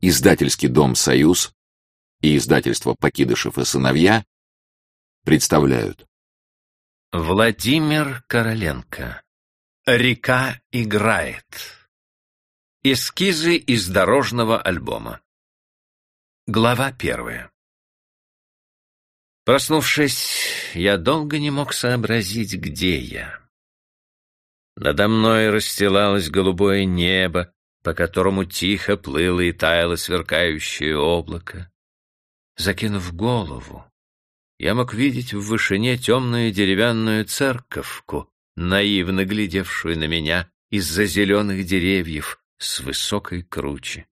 Издательский дом «Союз» и издательство «Покидышев и сыновья» представляют. Владимир Короленко. Река играет. Эскизы из дорожного альбома. Глава первая. Проснувшись, я долго не мог сообразить, где я. Надо мной расстилалось голубое небо, по которому тихо плыло и таяло сверкающее облако. Закинув голову, я мог видеть в вышине темную деревянную церковку, наивно глядевшую на меня из-за зеленых деревьев с высокой кручи.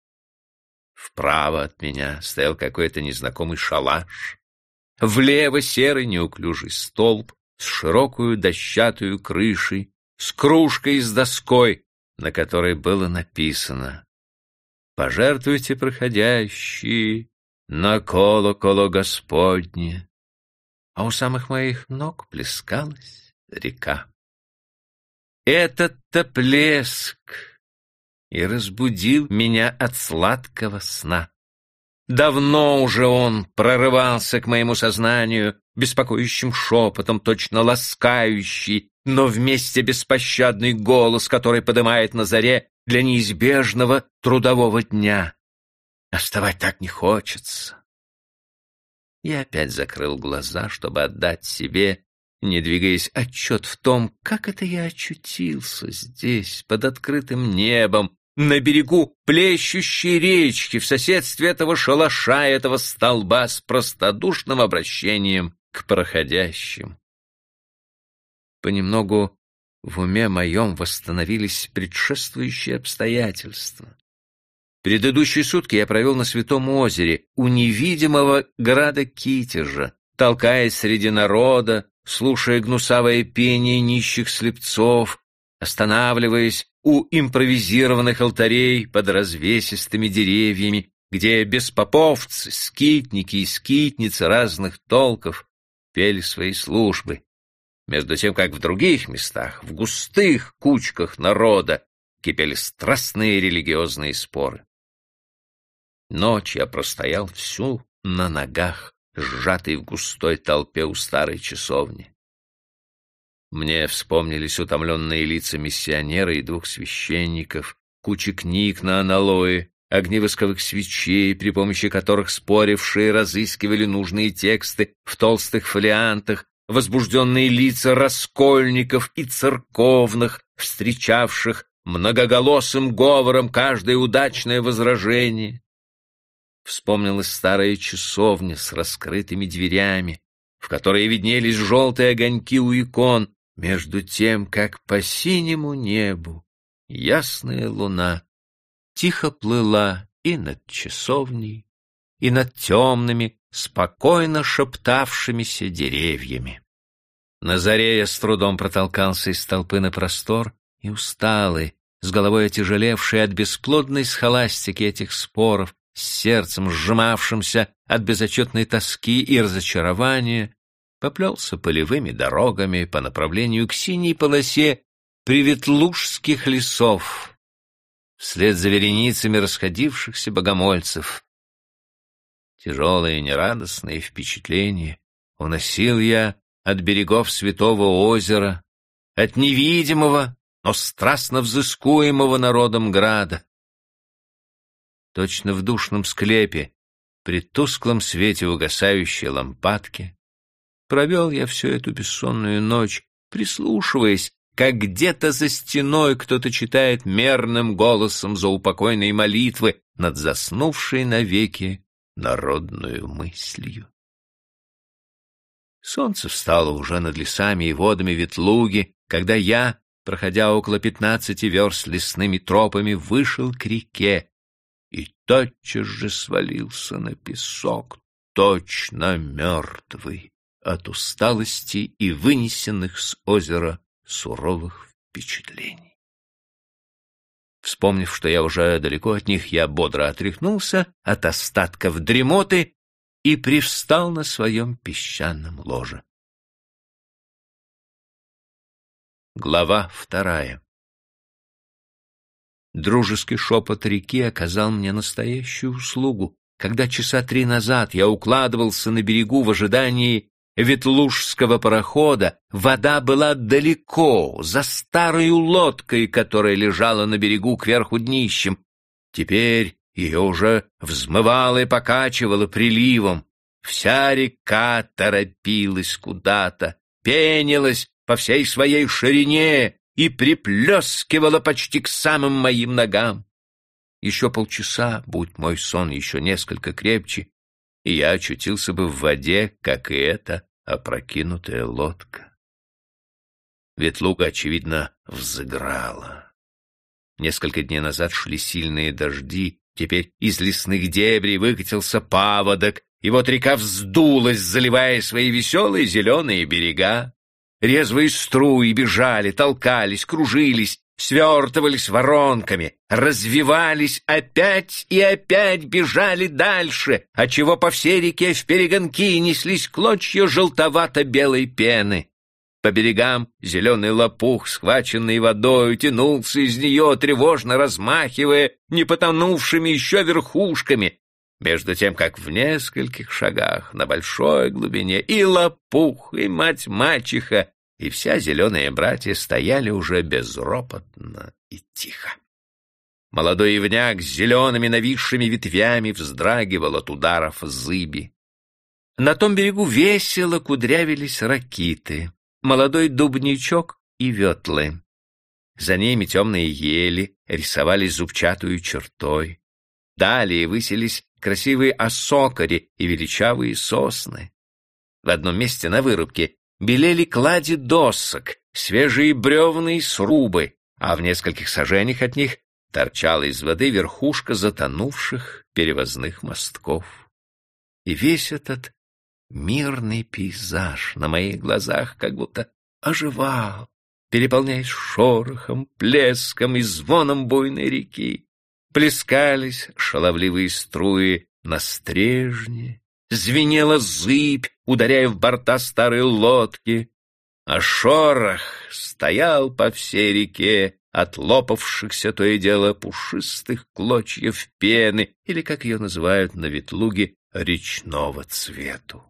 Вправо от меня стоял какой-то незнакомый шалаш, влево серый неуклюжий столб с широкую дощатую крышей, с кружкой с доской, на которой было написано «Пожертвуйте, проходящие, на колоколо Господне». А у самых моих ног плескалась река. Этот-то плеск и разбудил меня от сладкого сна. Давно уже он прорывался к моему сознанию, беспокоящим шепотом, точно ласкающий, но вместе беспощадный голос, который подымает на заре для неизбежного трудового дня. Оставать так не хочется. Я опять закрыл глаза, чтобы отдать себе, не двигаясь, отчет в том, как это я очутился здесь, под открытым небом, на берегу плещущей речки, в соседстве этого шалаша, этого столба с простодушным обращением к проходящим. Понемногу в уме моем восстановились предшествующие обстоятельства. Предыдущие сутки я провел на Святом озере, у невидимого града Китежа, толкаясь среди народа, слушая гнусавое пение нищих слепцов, останавливаясь у импровизированных алтарей под развесистыми деревьями, где беспоповцы, скитники и скитницы разных толков пели свои службы, между тем как в других местах, в густых кучках народа, кипели страстные религиозные споры. Ночь я простоял всю на ногах, сжатый в густой толпе у старой часовни. Мне вспомнились утомленные лица миссионера и двух священников, кучи книг на аналое, огни восковых свечей, при помощи которых спорившие разыскивали нужные тексты в толстых фолиантах, возбужденные лица раскольников и церковных, встречавших многоголосым говором каждое удачное возражение. Вспомнилась старая часовня с раскрытыми дверями, в которой виднелись желтые огоньки у икон, между тем, как по синему небу ясная луна тихо плыла и над часовней, и над темными, спокойно шептавшимися деревьями. На заре я с трудом протолкался из толпы на простор и усталый, с головой отяжелевший от бесплодной схоластики этих споров, с сердцем сжимавшимся от безотчетной тоски и разочарования, поплелся полевыми дорогами по направлению к синей полосе приветлужских лесов, вслед за вереницами расходившихся богомольцев. Тяжелые нерадостные впечатления уносил я от берегов Святого озера, от невидимого, но страстно взыскуемого народом града. Точно в душном склепе, при тусклом свете угасающей лампадки, Провел я всю эту бессонную ночь, прислушиваясь, как где-то за стеной кто-то читает мерным голосом заупокойной молитвы над заснувшей навеки народную мыслью. Солнце встало уже над лесами и водами Ветлуги, когда я, проходя около пятнадцати верст лесными тропами, вышел к реке и тотчас же свалился на песок, точно мертвый от усталости и вынесенных с озера суровых впечатлений. Вспомнив, что я уже далеко от них, я бодро отряхнулся от остатков дремоты и привстал на своем песчаном ложе. Глава вторая Дружеский шепот реки оказал мне настоящую услугу. Когда часа три назад я укладывался на берегу в ожидании ветлужского парохода, вода была далеко, за старой лодкой, которая лежала на берегу кверху днищем. Теперь ее уже взмывало и покачивало приливом. Вся река торопилась куда-то, пенилась по всей своей ширине и приплескивала почти к самым моим ногам. Еще полчаса, будь мой сон еще несколько крепче, и я очутился бы в воде, как и эта опрокинутая лодка. Ветлуга, очевидно, взыграла. Несколько дней назад шли сильные дожди, теперь из лесных дебрей выкатился паводок, и вот река вздулась, заливая свои веселые зеленые берега. Резвые струи бежали, толкались, кружились, свертывались воронками, развивались опять и опять бежали дальше, отчего по всей реке в перегонки неслись клочья желтовато-белой пены. По берегам зеленый лопух, схваченный водой, тянулся из нее, тревожно размахивая не потонувшими еще верхушками, между тем, как в нескольких шагах на большой глубине и лопух, и мать-мачеха, и вся зеленые братья стояли уже безропотно и тихо. Молодой ивняк с зелеными нависшими ветвями вздрагивал от ударов зыби. На том берегу весело кудрявились ракиты, молодой дубничок и ветлы. За ними темные ели рисовались зубчатую чертой. Далее высились красивые осокари и величавые сосны. В одном месте на вырубке белели клади досок, свежие бревна и срубы, а в нескольких сажениях от них торчала из воды верхушка затонувших перевозных мостков. И весь этот мирный пейзаж на моих глазах как будто оживал, переполняясь шорохом, плеском и звоном буйной реки. Плескались шаловливые струи на стрежне, звенела зыбь, ударяя в борта старой лодки, а шорох стоял по всей реке от лопавшихся то и дело пушистых клочьев пены, или, как ее называют на ветлуге, речного цвету.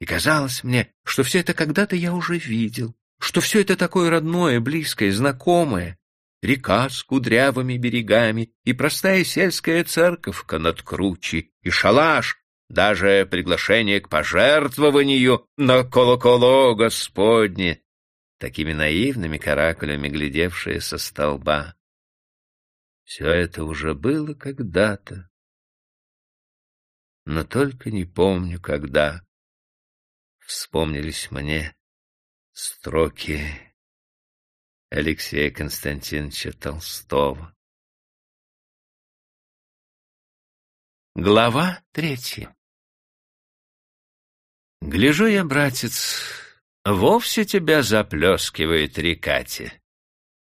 И казалось мне, что все это когда-то я уже видел, что все это такое родное, близкое, знакомое. Река с кудрявыми берегами, и простая сельская церковка над кручи, и шалаш, даже приглашение к пожертвованию на колоколо Господне, такими наивными каракулями глядевшие со столба. Все это уже было когда-то, но только не помню, когда вспомнились мне строки Алексея Константиновича Толстого. Глава третья Гляжу я, братец, вовсе тебя заплескивает рекате.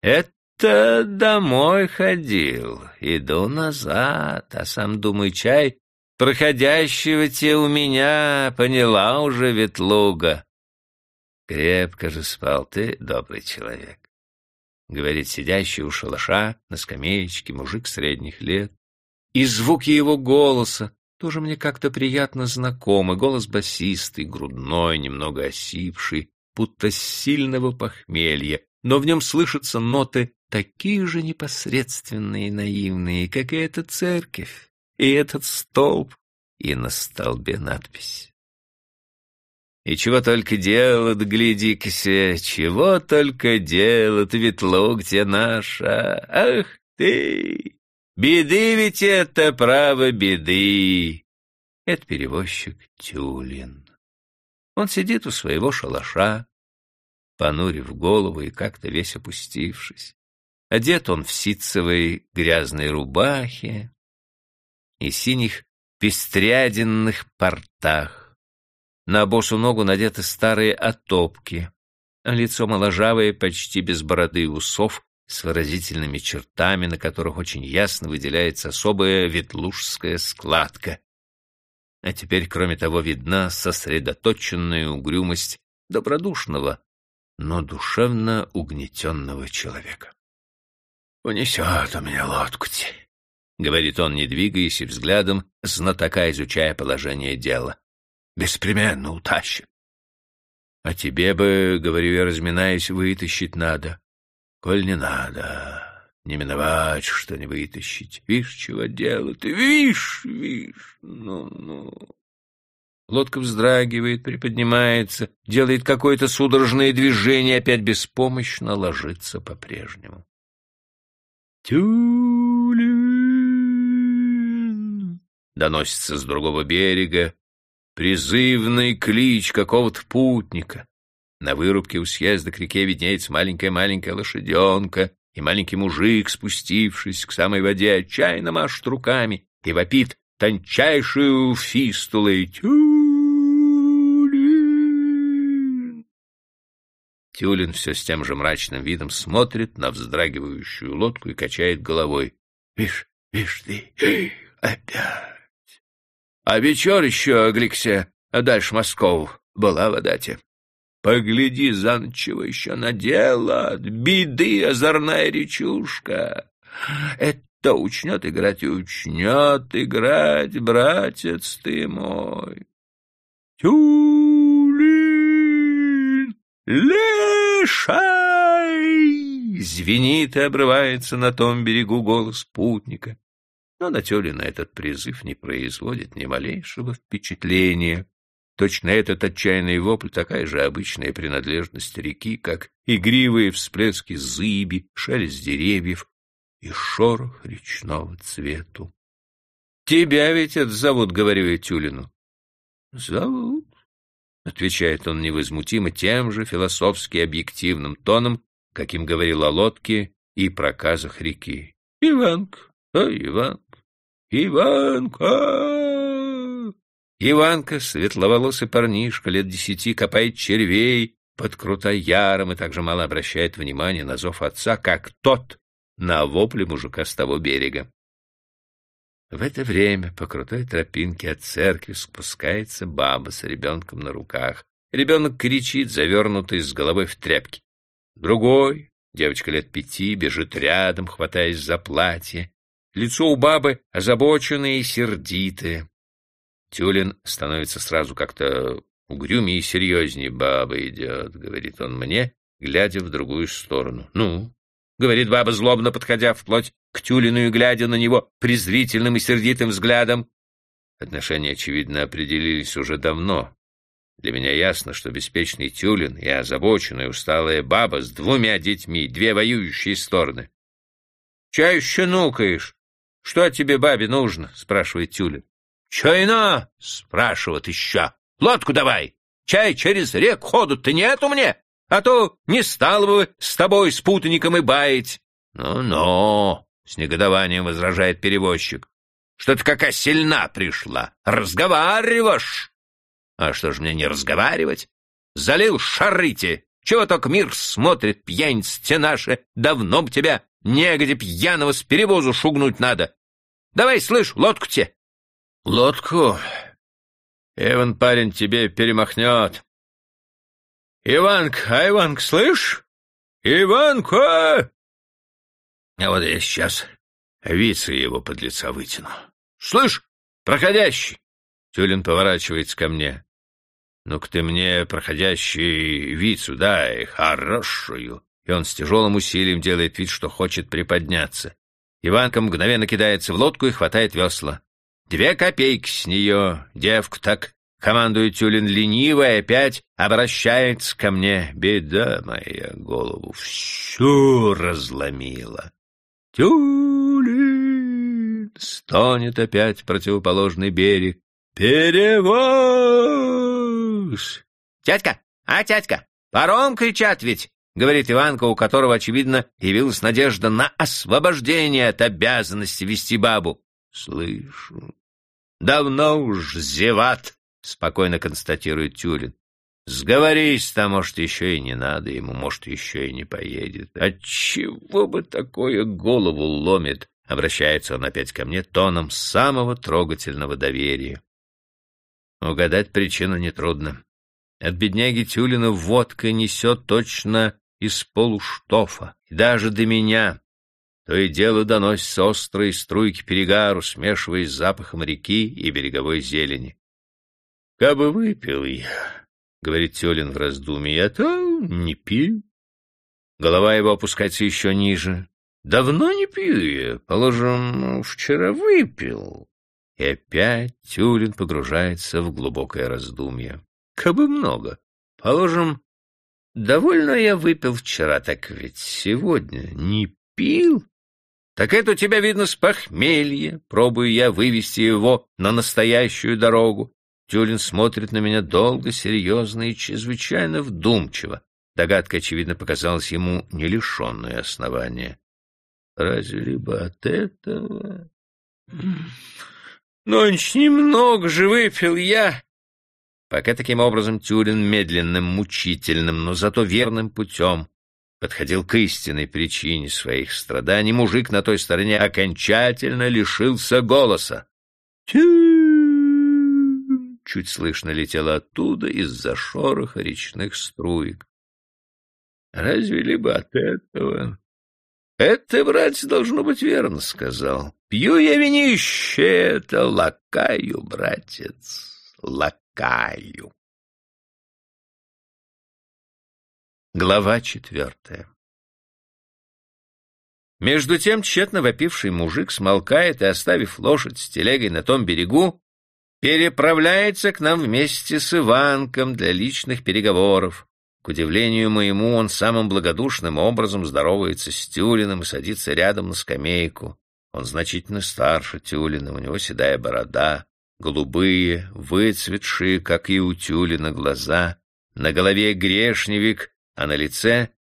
Это домой ходил, иду назад, а сам думаю, чай проходящего те у меня поняла уже ветлуга. Крепко же спал ты, добрый человек. Говорит сидящий у шалаша на скамеечке мужик средних лет. И звуки его голоса тоже мне как-то приятно знакомый, голос басистый, грудной, немного осипший, будто сильного похмелья, но в нем слышатся ноты такие же непосредственные и наивные, как и эта церковь, и этот столб, и на столбе надпись. И чего только делают, гляди-ка чего только делают, ветлуг те наша, ах ты! Беды ведь это, право, беды. Это перевозчик Тюлин. Он сидит у своего шалаша, понурив голову и как-то весь опустившись. Одет он в ситцевой грязной рубахе и синих пестряденных портах. На босу ногу надеты старые отопки, а лицо моложавое, почти без бороды и усов, с выразительными чертами, на которых очень ясно выделяется особая ветлужская складка. А теперь, кроме того, видна сосредоточенная угрюмость добродушного, но душевно угнетенного человека. унесет у меня лодку-те, — говорит он, не двигаясь и взглядом, знатока изучая положение дела. Беспременно утащит. А тебе бы, говорю я, разминаясь, вытащить надо. Коль не надо, не миновать, что не вытащить. Вишь, чего дело ты, вишь, вишь, ну-ну. Лодка вздрагивает, приподнимается, делает какое-то судорожное движение, опять беспомощно ложится по-прежнему. «Тюлин!» Доносится с другого берега призывный клич какого-то путника. На вырубке у съезда к реке виднеется маленькая-маленькая лошаденка, и маленький мужик, спустившись к самой воде, отчаянно машет руками и вопит тончайшую фистулой «Тюлин!». Тюлин все с тем же мрачным видом смотрит на вздрагивающую лодку и качает головой. «Вишь, вишь ты, опять!» А вечер еще, Гликсе, а дальше Москов, была вода-те. Погляди, за ночь чего еще надела, беды озорная речушка. Это учнет играть и учнет играть, братец ты мой. Тюлин, лешай! Звенит и обрывается на том берегу голос путника. Но на Тёлина этот призыв не производит ни малейшего впечатления. Точно этот отчаянный вопль такая же обычная принадлежность реки, как игривые всплески зыби, шелест деревьев и шорох речного цвету. — Тебя ведь это зовут, — говорю я Тюлину. — Зовут, — отвечает он невозмутимо тем же философски объективным тоном, каким говорил о лодке и проказах реки. — Иванка, а Иван. «Иванка!» Иванка, светловолосый парнишка, лет десяти, копает червей под Крутояром и также мало обращает внимания на зов отца, как тот на вопли мужика с того берега. В это время по крутой тропинке от церкви спускается баба с ребенком на руках. Ребенок кричит, завернутый с головой в тряпки. Другой, девочка лет пяти, бежит рядом, хватаясь за платье. Лицо у бабы озабоченное и сердитое. Тюлин становится сразу как-то угрюмее и серьезнее. «Баба идет», — говорит он мне, глядя в другую сторону. «Ну?» — говорит баба, злобно подходя вплоть к Тюлину и глядя на него презрительным и сердитым взглядом. Отношения, очевидно, определились уже давно. Для меня ясно, что беспечный Тюлин и озабоченная усталая баба с двумя детьми, две воюющие стороны. — Чай еще нукаешь? — Что тебе, бабе, нужно? — спрашивает Тюлин. — Чайна? — спрашивает еще. — Лодку давай. Чай через рек ходут-то нету мне, а то не стал бы с тобой спутником и баять. Ну — Ну-ну, — с негодованием возражает перевозчик. — Что ты какая сильна пришла. Разговариваешь. — А что ж мне не разговаривать? Залил шарыте. Чего только мир смотрит, пьяницы наши, давно б тебя Негоди пьяного с перевозу шугнуть надо. Давай, слышь, лодку те. Лодку? Иван, парень, тебе перемахнет. Иванка, а Иванка, слышь? Иванка! А вот я сейчас вицы его под лица вытяну. Слышь, проходящий! Тюлин поворачивается ко мне. Ну-ка ты мне, проходящий, вицу дай, хорошую и он с тяжелым усилием делает вид, что хочет приподняться. Иванка мгновенно кидается в лодку и хватает весла. Две копейки с нее, девку так командует Тюлин лениво и опять обращается ко мне. Беда моя голову всю разломила. Тюлин стонет опять противоположный берег. Перевоз! Тятька, а тятька, паром кричат ведь! — говорит Иванка, у которого, очевидно, явилась надежда на освобождение от обязанности вести бабу. — Слышу. — Давно уж зеват, — спокойно констатирует Тюлин. — Сговорись-то, может, еще и не надо ему, может, еще и не поедет. Отчего бы такое голову ломит? — обращается он опять ко мне тоном самого трогательного доверия. Угадать причину нетрудно. От бедняги Тюлина водка несет точно из полуштофа, даже до меня. То и дело доносятся острые струйки перегару, смешиваясь с запахом реки и береговой зелени. — Кабы выпил я, — говорит Тёлин в раздумье, — а то не пью. Голова его опускается еще ниже. — Давно не пью я, положим, вчера выпил. И опять Тюлин погружается в глубокое раздумье. Кабы много. Положим, довольно я выпил вчера, так ведь сегодня не пил. Так это у тебя, видно, с похмелья. Пробую я вывести его на настоящую дорогу. Тюлин смотрит на меня долго, серьезно и чрезвычайно вдумчиво. Догадка, очевидно, показалась ему не лишенной основания. Разве либо от этого... Ночь немного же выпил я. Пока таким образом Тюрин медленным, мучительным, но зато верным путем подходил к истинной причине своих страданий, мужик на той стороне окончательно лишился голоса. Чуть слышно летело оттуда из-за шороха речных струек. Разве либо от этого? Это, братец, должно быть верно, сказал. Пью я винище, это лакаю, братец, лакаю. Глава четвертая Между тем тщетно вопивший мужик смолкает и, оставив лошадь с телегой на том берегу, переправляется к нам вместе с Иванком для личных переговоров. К удивлению моему, он самым благодушным образом здоровается с Тюлиным и садится рядом на скамейку. Он значительно старше Тюлина, у него седая борода, голубые, выцветшие, как и у Тюлина, глаза, на голове грешневик, а на лице,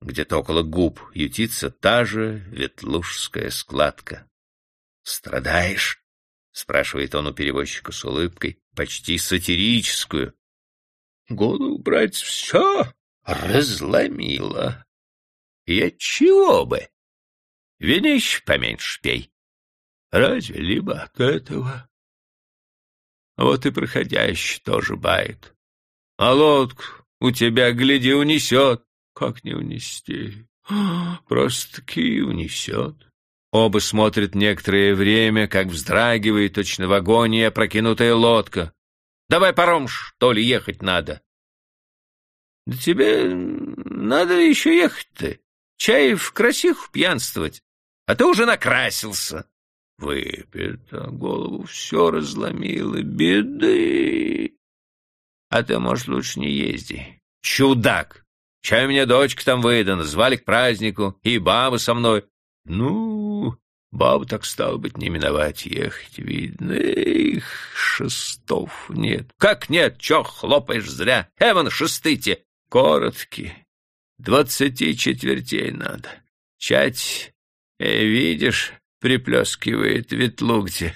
где-то около губ, ютится та же ветлужская складка. «Страдаешь?» — спрашивает он у перевозчика с улыбкой, почти сатирическую. «Голову, брать, все разломило. И чего бы?» Винищ поменьше пей. Разве либо от этого? Вот и проходящий тоже бает. А лодку у тебя, гляди, унесет. Как не унести? Просто-таки унесет. Оба смотрят некоторое время, как вздрагивает точно в агонии опрокинутая лодка. Давай паром, что ли, ехать надо. Да тебе надо еще ехать-то. Чай в красиху пьянствовать а ты уже накрасился. Выпито, голову все разломило, беды. А ты, может, лучше не езди. Чудак! Чай у меня дочка там выдана, звали к празднику, и баба со мной. Ну, бабу так стало быть не миновать ехать, видно. Их, шестов нет. Как нет, чё хлопаешь зря? Эван, шестыте. Короткие. Двадцати четвертей надо. Чать Э, видишь, приплескивает Ветлугти.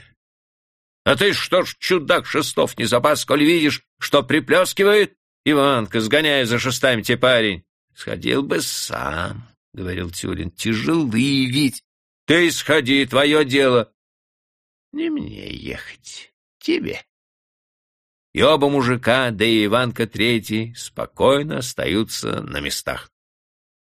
А ты что ж, чудак шестов не запас, коль видишь, что приплескивает? Иванка, сгоняй за шестами те парень. Сходил бы сам, — говорил Тюрин, — тяжелый ведь. Ты сходи, твое дело. Не мне ехать, тебе. И оба мужика, да и Иванка Третий, спокойно остаются на местах.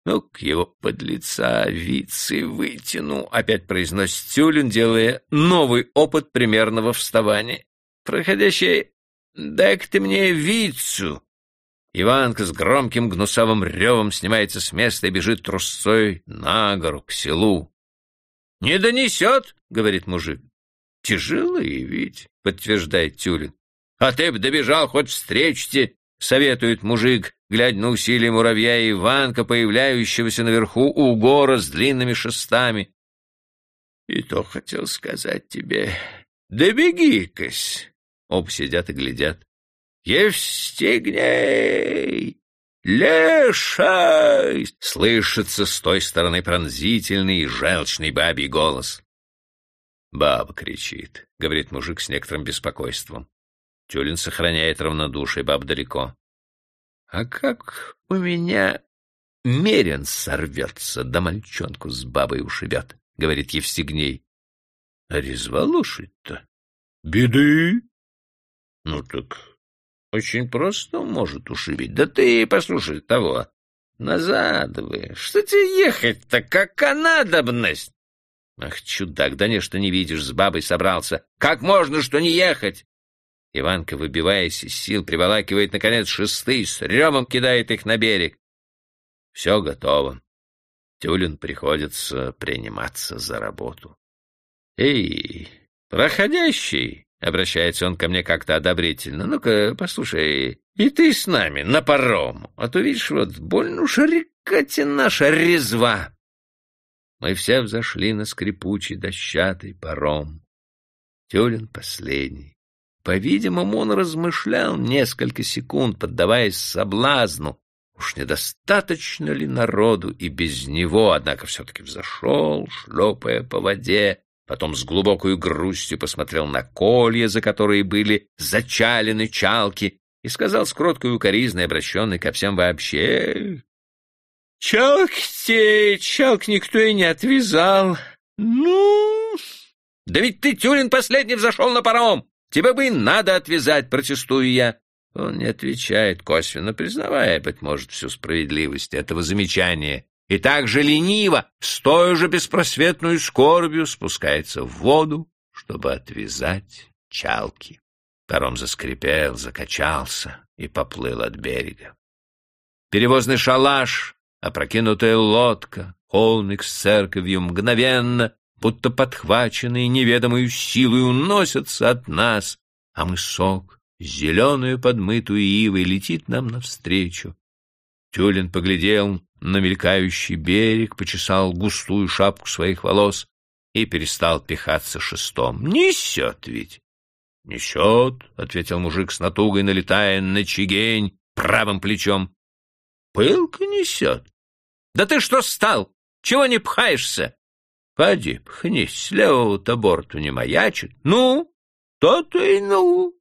Ну, к его подлеца вицы вытяну, — опять произносит Тюлин, делая новый опыт примерного вставания. Проходящий, дай-ка ты мне вицу. Иванка с громким гнусавым ревом снимается с места и бежит трусцой на гору, к селу. — Не донесет, — говорит мужик. — Тяжелый ведь, — подтверждает Тюлин. — А ты б добежал, хоть встречте, — советует мужик, глядя на усилия муравья и Иванка, появляющегося наверху у гора с длинными шестами. И то хотел сказать тебе, да беги-кась. Оба сидят и глядят. Евстигней! Лешай! Слышится с той стороны пронзительный и желчный бабий голос. Баба кричит, говорит мужик с некоторым беспокойством. Тюлин сохраняет равнодушие, баб далеко. А как у меня мерен сорвется, да мальчонку с бабой ушибет, — говорит Евстигней. А резва лошадь-то? Беды. Ну так очень просто может ушибить. Да ты послушай того. Назад вы. Что тебе ехать-то? Какая надобность? Ах, чудак, да не, что не видишь, с бабой собрался. Как можно, что не ехать? Иванка, выбиваясь из сил, приволакивает, наконец, шесты, с ревом кидает их на берег. Все готово. Тюлин приходится приниматься за работу. «Эй, проходящий!» — обращается он ко мне как-то одобрительно. «Ну-ка, послушай, и ты с нами на паром, а то, видишь, вот больно уж наша резва». Мы все взошли на скрипучий дощатый паром. Тюлин последний. По-видимому, он размышлял несколько секунд, поддаваясь соблазну. Уж недостаточно ли народу и без него, однако все-таки взошел, шлепая по воде, потом с глубокой грустью посмотрел на колья, за которые были зачалены чалки, и сказал с кроткой укоризной, обращенной ко всем вообще, «Чалки-те, чалк никто и не отвязал. Ну...» «Да ведь ты, Тюрин, последний взошел на паром!» Тебе бы и надо отвязать, протестую я. Он не отвечает, косвенно признавая, быть может, всю справедливость этого замечания, и так же лениво, с той же беспросветной скорбью спускается в воду, чтобы отвязать чалки. Паром заскрипел, закачался и поплыл от берега. Перевозный шалаш, опрокинутая лодка, холмик с церковью мгновенно будто подхваченные неведомую силой, уносятся от нас, а мысок, зеленую подмытую ивой, летит нам навстречу. Тюлин поглядел на мелькающий берег, почесал густую шапку своих волос и перестал пихаться шестом. «Несет ведь!» «Несет», — ответил мужик с натугой, налетая на чигень правым плечом. «Пылка несет». «Да ты что стал? Чего не пхаешься?» Поди, пхнись, с левого-то борту не маячит. Ну, то-то и ну.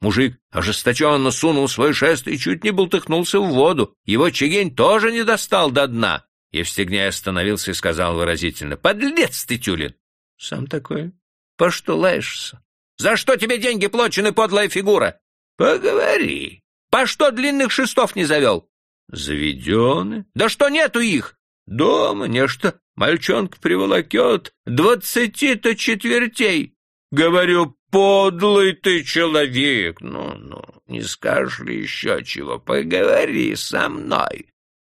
Мужик ожесточенно сунул свой шест и чуть не бултыхнулся в воду. Его чигень тоже не достал до дна. Евстигней остановился и сказал выразительно. — Подлец ты, Тюлин! — Сам такой. — По что лаешься? — За что тебе деньги плачены, подлая фигура? — Поговори. — По что длинных шестов не завел? — Заведены. — Да что нету их? — Дома нечто Мальчонка приволокет двадцати-то четвертей. Говорю, подлый ты человек. Ну-ну, не скажешь ли еще чего? Поговори со мной.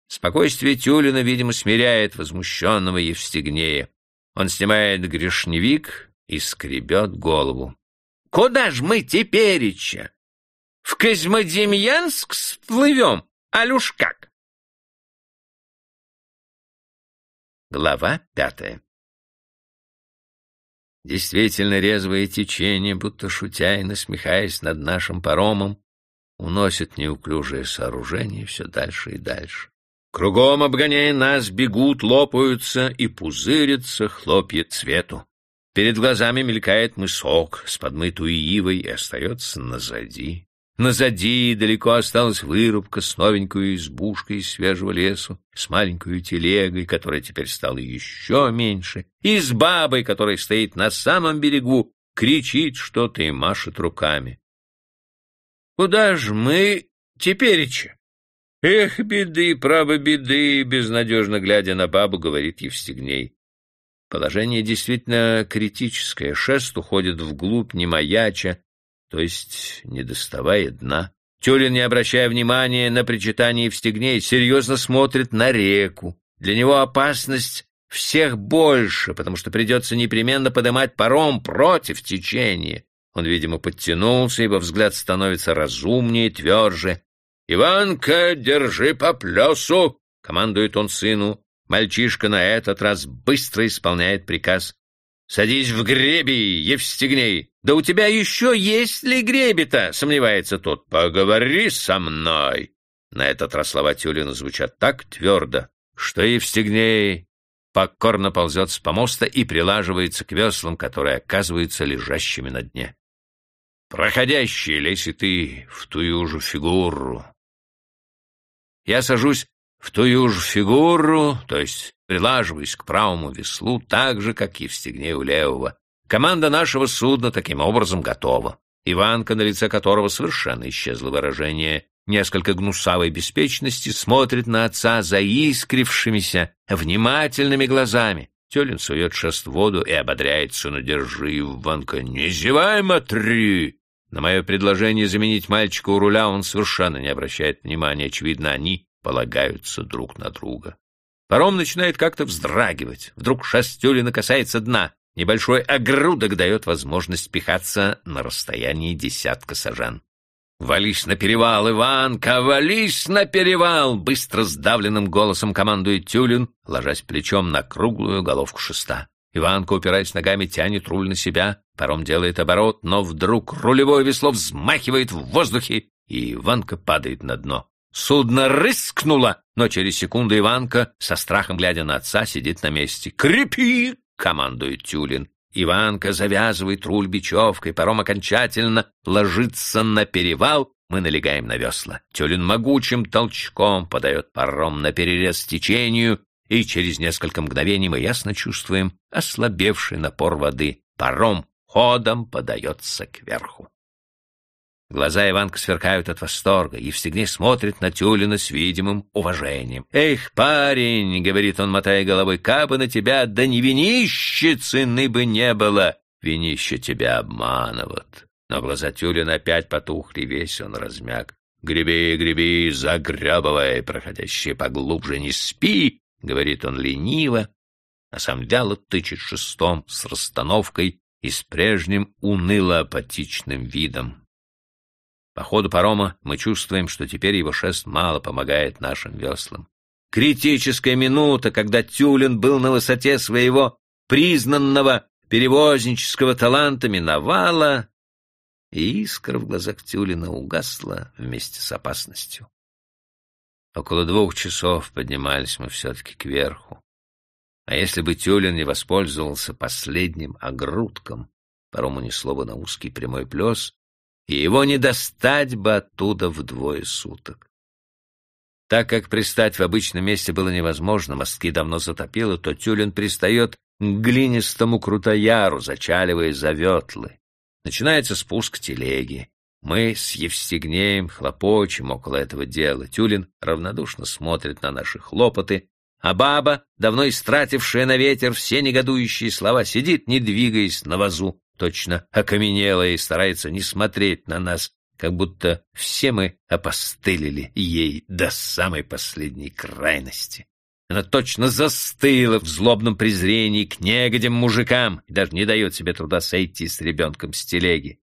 Спокойствие Тюлина, видимо, смиряет возмущенного Евстигнея. Он снимает грешневик и скребет голову. — Куда ж мы тепереча? В Козьмодемьянск сплывем, алюш как? Глава пятая Действительно резвое течение, будто шутя и насмехаясь над нашим паромом, уносит неуклюжее сооружение все дальше и дальше. Кругом, обгоняя нас, бегут, лопаются и пузырятся хлопья цвету. Перед глазами мелькает мысок с подмытой ивой и остается назади. Назади далеко осталась вырубка с новенькой избушкой из свежего лесу, с маленькой телегой, которая теперь стала еще меньше, и с бабой, которая стоит на самом берегу, кричит что-то и машет руками. «Куда ж мы тепереча?» «Эх, беды, право беды!» — безнадежно глядя на бабу, говорит Евстигней. Положение действительно критическое. Шест уходит вглубь, не маяча, то есть не доставая дна. Тюлин, не обращая внимания на причитание Евстигней, серьезно смотрит на реку. Для него опасность всех больше, потому что придется непременно поднимать паром против течения. Он, видимо, подтянулся, ибо взгляд становится разумнее, тверже. «Иванка, держи по плесу!» — командует он сыну. Мальчишка на этот раз быстро исполняет приказ. «Садись в греби, Евстигней!» «Да у тебя еще есть ли греби-то?» — сомневается тот. «Поговори со мной!» На этот раз слова Тюлина звучат так твердо, что Евстигней покорно ползет с помоста и прилаживается к веслам, которые оказываются лежащими на дне. «Проходящий, лезь и ты в тую же фигуру!» Я сажусь в тую же фигуру, то есть прилаживаюсь к правому веслу, так же, как и в стегне у левого. Команда нашего судна таким образом готова. Иванка, на лице которого совершенно исчезло выражение несколько гнусавой беспечности, смотрит на отца заискрившимися, внимательными глазами. Тюлин сует шест в воду и ободряется, ну держи, Иванка, не зевай, матри! На мое предложение заменить мальчика у руля он совершенно не обращает внимания. Очевидно, они полагаются друг на друга. Паром начинает как-то вздрагивать. Вдруг шест Тюлина касается дна. Небольшой огрудок дает возможность пихаться на расстоянии десятка сажан. «Вались на перевал, Иванка, вались на перевал!» Быстро сдавленным голосом командует Тюлин, ложась плечом на круглую головку шеста. Иванка, упираясь ногами, тянет руль на себя. Паром делает оборот, но вдруг рулевое весло взмахивает в воздухе, и Иванка падает на дно. Судно рыскнуло, но через секунду Иванка, со страхом глядя на отца, сидит на месте. «Крепи!» — командует Тюлин. Иванка завязывает руль бечевкой, паром окончательно ложится на перевал, мы налегаем на весла. Тюлин могучим толчком подает паром на перерез течению, и через несколько мгновений мы ясно чувствуем ослабевший напор воды. Паром ходом подается кверху. Глаза Иванка сверкают от восторга, и всегда смотрит на Тюлина с видимым уважением. «Эх, парень!» — говорит он, мотая головой, — «кабы на тебя, да не винище цены бы не было! Винище тебя обманывают!» Но глаза Тюлина опять потухли, весь он размяк. «Греби, греби, загребывай, проходящий поглубже, не спи!» — говорит он лениво, а сам вяло тычет шестом с расстановкой и с прежним уныло-апатичным видом. По ходу парома мы чувствуем, что теперь его шест мало помогает нашим веслам. Критическая минута, когда Тюлин был на высоте своего признанного перевознического таланта, миновала, и искра в глазах Тюлина угасла вместе с опасностью. Около двух часов поднимались мы все-таки кверху. А если бы Тюлин не воспользовался последним огрудком, паром унесло бы на узкий прямой плес, и его не достать бы оттуда в двое суток. Так как пристать в обычном месте было невозможно, мостки давно затопило, то Тюлин пристает к глинистому крутояру, зачаливая за ветлы. Начинается спуск телеги. Мы с Евстигнеем хлопочем около этого дела. Тюлин равнодушно смотрит на наши хлопоты, а баба, давно истратившая на ветер все негодующие слова, сидит, не двигаясь на вазу, точно окаменела и старается не смотреть на нас, как будто все мы опостылили ей до самой последней крайности. Она точно застыла в злобном презрении к негодям мужикам и даже не дает себе труда сойти с ребенком с телеги.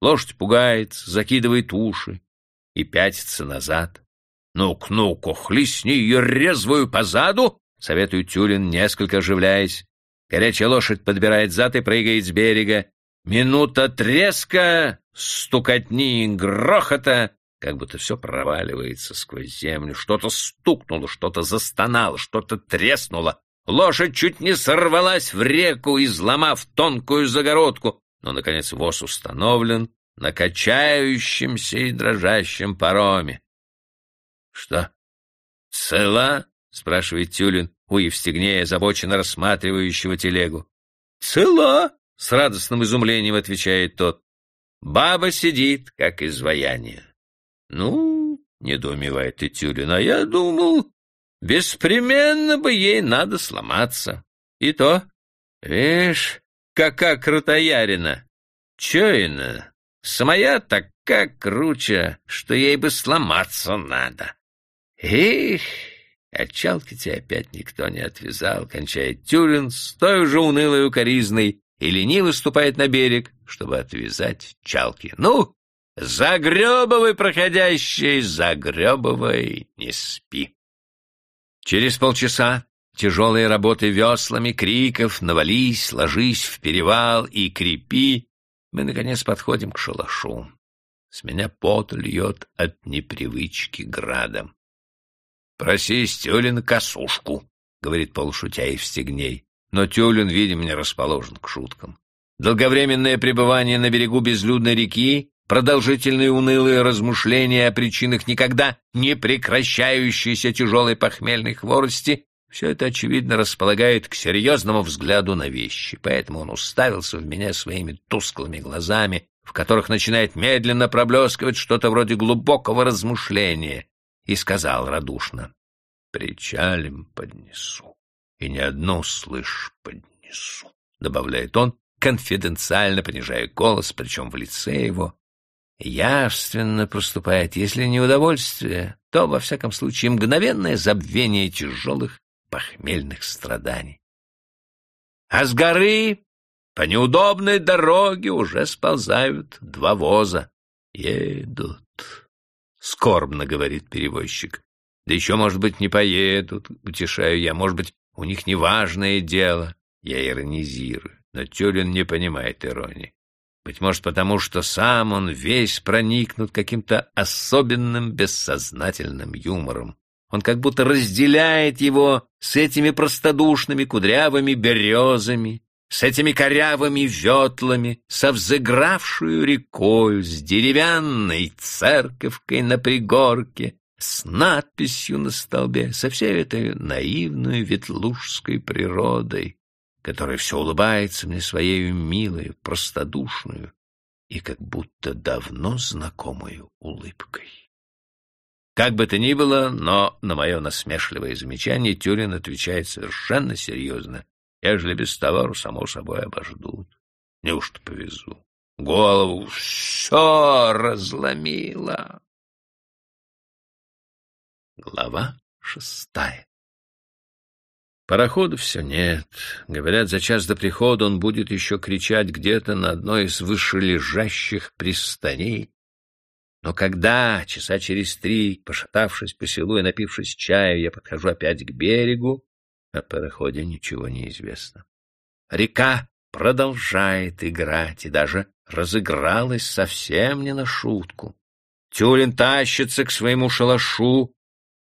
Лошадь пугается, закидывает уши и пятится назад. «Ну-ка, ну-ка, хлестни ее резвую позаду!» — советует Тюлин, несколько оживляясь. Горячая лошадь подбирает зад и прыгает с берега. Минута треска, стукотни и грохота, как будто все проваливается сквозь землю. Что-то стукнуло, что-то застонало, что-то треснуло. Лошадь чуть не сорвалась в реку, изломав тонкую загородку. Но, наконец, воз установлен на качающемся и дрожащем пароме. — Что, цела? — спрашивает Тюлин у Евстигнея, озабоченно рассматривающего телегу. — Цела, с радостным изумлением отвечает тот. Баба сидит, как изваяние. Ну, недоумевает и Тюрин, а я думал, беспременно бы ей надо сломаться. И то, видишь, какая крутоярина. Чоина, самая такая круче, что ей бы сломаться надо. Эх, от чалки опять никто не отвязал, кончает Тюрин с той же унылой укоризной, и лениво ступает на берег, чтобы отвязать чалки. Ну, загребывай, проходящий, загребывай, не спи. Через полчаса тяжелые работы веслами, криков, навались, ложись в перевал и крепи, мы, наконец, подходим к шалашу. С меня пот льет от непривычки градом. — Проси Стюлина косушку, — говорит полушутя Евстигней но Тюлин, видимо, не расположен к шуткам. Долговременное пребывание на берегу безлюдной реки, продолжительные унылые размышления о причинах никогда не прекращающейся тяжелой похмельной хворости — все это, очевидно, располагает к серьезному взгляду на вещи, поэтому он уставился в меня своими тусклыми глазами, в которых начинает медленно проблескивать что-то вроде глубокого размышления, и сказал радушно, «Причалим поднесу». И ни одну, слышь, поднесу, — добавляет он, конфиденциально понижая голос, причем в лице его явственно проступает, если не удовольствие, то, во всяком случае, мгновенное забвение тяжелых похмельных страданий. А с горы по неудобной дороге уже сползают два воза. Едут. Скорбно, говорит перевозчик. Да еще, может быть, не поедут, утешаю я. Может быть, у них неважное дело. Я иронизирую, но Тюлин не понимает иронии. Быть может, потому что сам он весь проникнут каким-то особенным бессознательным юмором. Он как будто разделяет его с этими простодушными кудрявыми березами, с этими корявыми ветлами, со взыгравшую рекою, с деревянной церковкой на пригорке, с надписью на столбе, со всей этой наивной ветлужской природой, которая все улыбается мне своей милой, простодушную и как будто давно знакомой улыбкой. Как бы то ни было, но на мое насмешливое замечание Тюрин отвечает совершенно серьезно. Ежели без товару, само собой, обождут. Неужто повезу? Голову все разломило. Глава шестая Парохода все нет. Говорят, за час до прихода он будет еще кричать где-то на одной из вышележащих пристаней. Но когда, часа через три, пошатавшись по селу и напившись чаю, я подхожу опять к берегу, о пароходе ничего не известно. Река продолжает играть и даже разыгралась совсем не на шутку. Тюлин тащится к своему шалашу,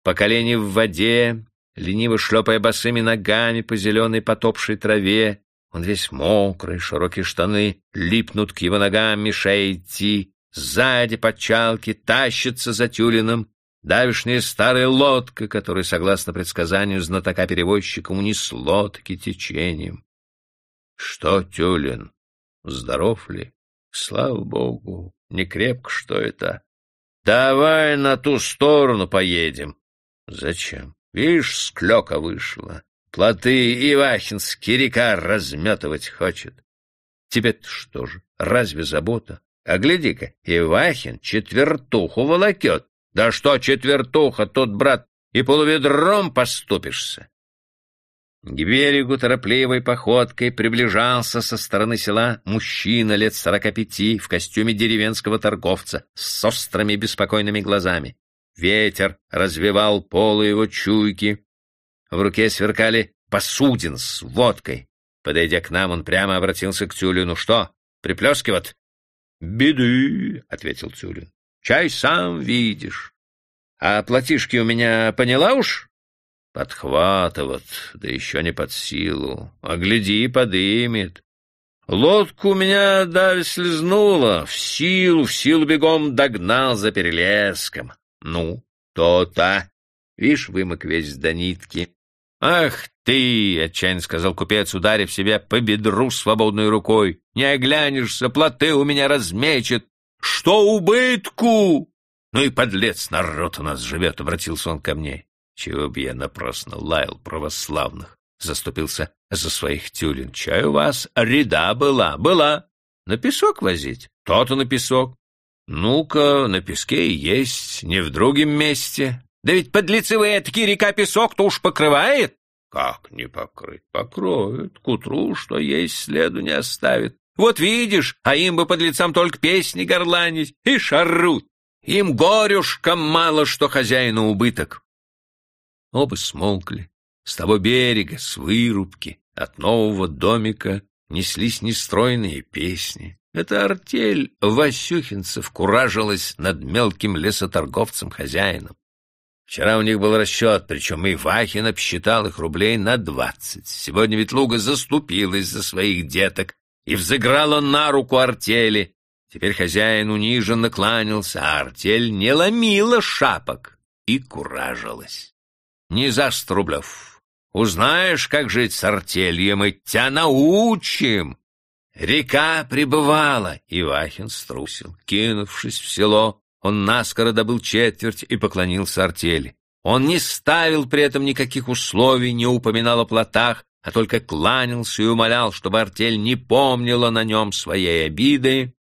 по колени в воде, лениво шлепая босыми ногами по зеленой потопшей траве. Он весь мокрый, широкие штаны липнут к его ногам, мешая идти. Сзади подчалки тащится за тюлином давишняя старая лодка, которая, согласно предсказанию знатока-перевозчика, унесло таки течением. Что, тюлин, здоров ли? Слава богу, не крепко что это. Давай на ту сторону поедем. Зачем? Видишь, склёка вышла. Плоты Ивахинский река разметывать хочет. Тебе-то что же, разве забота? А гляди-ка, Ивахин четвертуху волокет. Да что четвертуха, тут, брат, и полуведром поступишься. К берегу торопливой походкой приближался со стороны села мужчина лет сорока пяти в костюме деревенского торговца с острыми беспокойными глазами. Ветер развивал полы его чуйки. В руке сверкали посудин с водкой. Подойдя к нам, он прямо обратился к Тюлину. «Ну что, приплескивать?» «Беды», — ответил Тюлин. «Чай сам видишь. А платишки у меня поняла уж?» «Подхватыват, да еще не под силу. А гляди, подымет. Лодку у меня дави слезнула, в силу, в силу бегом догнал за перелеском. Ну, то-то. Вишь, вымок весь до нитки. Ах ты, отчаянно сказал купец, ударив себя по бедру свободной рукой. Не оглянешься, плоты у меня размечет. Что убытку? Ну и подлец народ у нас живет, обратился он ко мне. Чего б я напрасно лаял православных. Заступился за своих тюлин. Чай у вас ряда была, была. На песок возить? То-то на песок. Ну-ка, на песке есть, не в другом месте. Да ведь подлецы вы такие река песок-то уж покрывает. Как не покрыть? Покроет. К утру, что есть, следу не оставит. Вот видишь, а им бы под лицам только песни горланить и шарут. Им горюшкам мало, что хозяину убыток. Оба смолкли. С того берега, с вырубки, от нового домика неслись нестройные песни. Эта артель Васюхинцев куражилась над мелким лесоторговцем-хозяином. Вчера у них был расчет, причем и Вахин обсчитал их рублей на двадцать. Сегодня Ветлуга заступилась за своих деток и взыграла на руку артели. Теперь хозяин униженно кланялся, а артель не ломила шапок и куражилась. Не за рублев. Узнаешь, как жить с артелью, мы тебя научим. Река прибывала, и Вахин струсил. Кинувшись в село, он наскоро добыл четверть и поклонился артели. Он не ставил при этом никаких условий, не упоминал о плотах, а только кланялся и умолял, чтобы артель не помнила на нем своей обиды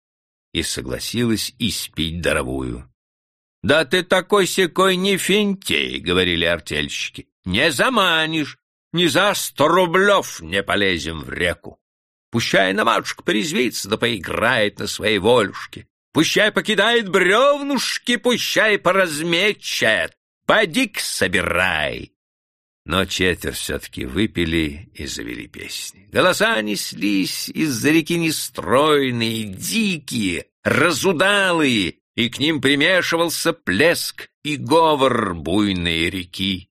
и согласилась испить даровую. — Да ты такой секой не финтей, — говорили артельщики, — не заманишь, ни за сто рублев не полезем в реку. Пущай на матушку порезвится, да поиграет на своей волюшке. Пущай покидает бревнушки, пущай поразмечает. Поди-ка собирай. Но четверть все-таки выпили и завели песни. Голоса неслись из-за реки нестройные, дикие, разудалые, и к ним примешивался плеск и говор буйной реки.